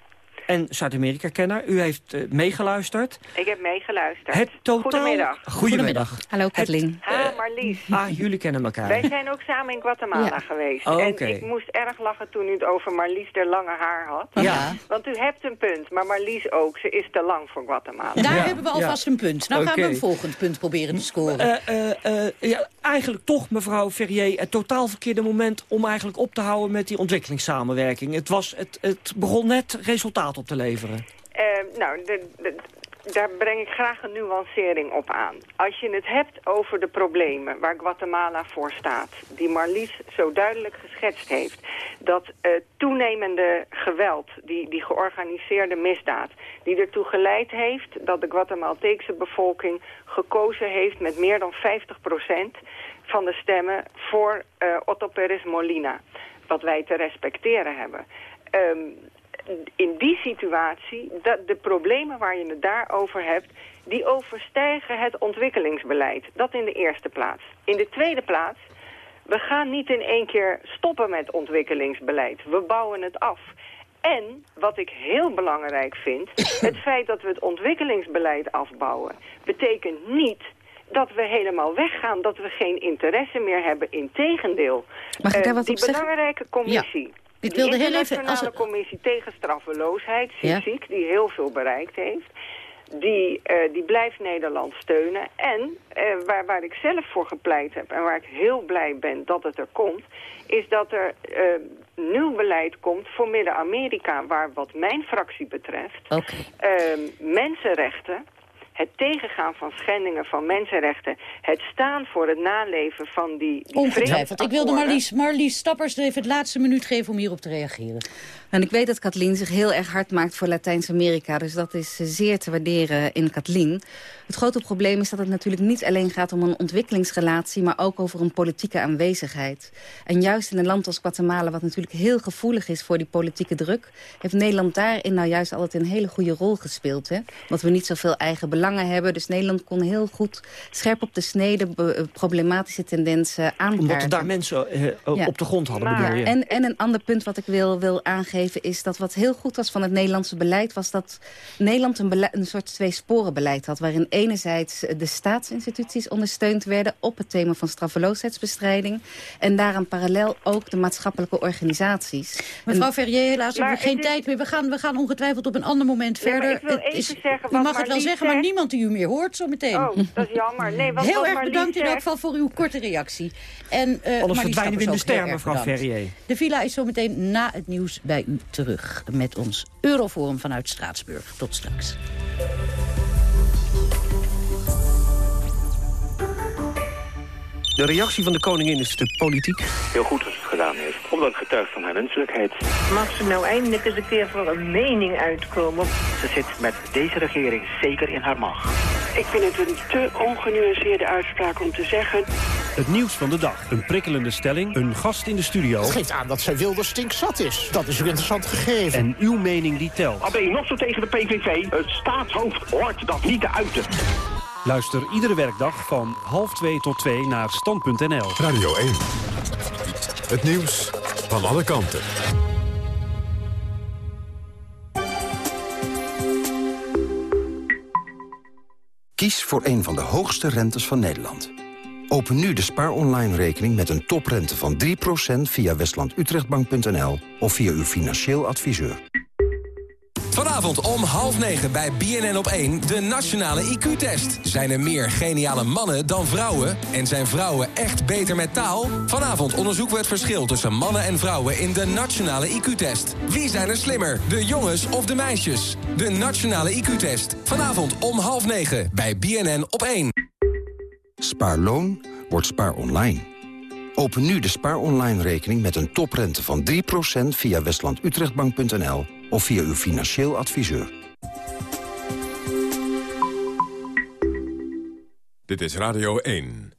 en Zuid-Amerika-kenner. U heeft eh, meegeluisterd. Ik heb meegeluisterd. Het totaal... Goedemiddag. Goedemiddag. Hallo Kathleen. Ah, Marlies. Ah, jullie kennen elkaar. Wij zijn ook samen in Guatemala Ja. geweest. Oh, en oké. ik moest erg lachen toen u het over Marlies der lange haar had. Ja. Want u hebt een punt, maar Marlies ook. Ze is te lang voor Guatemala. Daar hebben we alvast een punt. Nou gaan we een volgend punt proberen te scoren. Eh, eh, eh, ja, eigenlijk toch, mevrouw Ferrier, het totaal verkeerde moment om eigenlijk op te houden met die ontwikkelingssamenwerking. Het, was, het, het begon net resultaat op te leveren. Eh, nou, de- daar breng ik graag een nuancering op aan. Als je het hebt over de problemen waar Guatemala voor staat... die Marlies zo duidelijk geschetst heeft... dat eh, toenemende geweld, die, die georganiseerde misdaad... die ertoe geleid heeft dat de Guatemalteekse bevolking gekozen heeft... met meer dan 50% van de stemmen voor eh, Otto Perez Molina. Wat wij te respecteren hebben. Ehm, in die situatie, dat de problemen waar je het daarover hebt... die overstijgen het ontwikkelingsbeleid. Dat in de eerste plaats. In de tweede plaats, we gaan niet in één keer stoppen met ontwikkelingsbeleid. We bouwen het af. En, wat ik heel belangrijk vind... het feit dat we het ontwikkelingsbeleid afbouwen... betekent niet dat we helemaal weggaan, dat we geen interesse meer hebben. Integendeel. Mag ik daar Eh, wat die op zeggen? belangrijke commissie... Ik wilde heel even- internationale als- commissie tegen straffeloosheid, Ja. Die heel veel bereikt heeft... Die, eh, die blijft Nederland steunen. En eh, waar, waar ik zelf voor gepleit heb en waar ik heel blij ben dat het er komt... is dat er eh, nieuw beleid komt voor Midden-Amerika... waar wat mijn fractie betreft mensenrechten... het tegengaan van schendingen van mensenrechten... het staan voor het naleven van die, die Ongetwijfeld. Ik wilde Marlies, Marlies Stappers even het laatste minuut geven om hierop te reageren. En ik weet dat Kathleen zich heel erg hard maakt voor Latijns-Amerika. Dus dat is eh, zeer te waarderen in Kathleen. Het grote probleem is dat het natuurlijk niet alleen gaat om een ontwikkelingsrelatie... maar ook over een politieke aanwezigheid. En juist in een land als Guatemala, wat natuurlijk heel gevoelig is... voor die politieke druk, heeft Nederland daarin nou juist altijd een hele goede rol gespeeld. Hè? Want we niet zoveel eigen belangen hebben. Dus Nederland kon heel goed scherp op de snede eh, problematische tendensen aankaarten. Omdat daar mensen eh, Ja. op de grond hadden, bedoel je? En, en een ander punt wat ik wil, wil aangeven is dat wat heel goed was van het Nederlandse beleid... was dat Nederland een, een soort twee-sporen-beleid had... waarin enerzijds de staatsinstituties ondersteund werden... op het thema van straffeloosheidsbestrijding... en daaraan parallel ook de maatschappelijke organisaties. Mevrouw Ferrier, helaas hebben we geen tijd meer. We gaan, we gaan ongetwijfeld op een ander moment verder. ik wil Het even is- zeggen u wat mag het wel zeggen, maar zegt. niemand die u meer hoort zo meteen. Oh, dat is jammer. Nee, want Heel wat erg bedankt in elk zegt- geval voor uw korte reactie. En, eh, Marlies verdwijnen we in de ster, mevrouw. Ferrier. De villa is zo meteen na het nieuws bij u terug. Met ons Euroforum vanuit Straatsburg. Tot straks. De reactie van de koningin is de politiek. Heel goed dat ze het gedaan heeft, omdat het getuigt van haar menselijkheid. Mag ze nou eindelijk eens een keer voor een mening uitkomen? Ze zit met deze regering zeker in haar macht. Ik vind het een te ongenuanceerde uitspraak om te zeggen... Het nieuws van de dag. Een prikkelende stelling, een gast in de studio. Het geeft aan dat zij wilde stinksat is. Dat is een interessant gegeven. En uw mening die telt. Al ben je nog zo tegen de PVV, het staatshoofd hoort dat niet te uiten. Luister iedere werkdag van half 2 tot 2 naar stand.nl. Radio 1. Het nieuws van alle kanten. Kies voor een van de hoogste rentes van Nederland. Open nu de Spaar Online rekening met een toprente van 3% via westlandutrechtbank.nl of via uw financieel adviseur. Vanavond om half negen bij BNN op 1 de nationale IQ-test. Zijn er meer geniale mannen dan vrouwen? En zijn vrouwen echt beter met taal? Vanavond onderzoeken we het verschil tussen mannen en vrouwen in de nationale IQ-test. Wie zijn er slimmer, de jongens of de meisjes? De nationale IQ-test. Vanavond om half negen bij BNN op 1. Spaarloon wordt spaar online. Open nu de spaar online rekening met een toprente van 3% via westlandutrechtbank.nl of via uw financieel adviseur. Dit is Radio 1.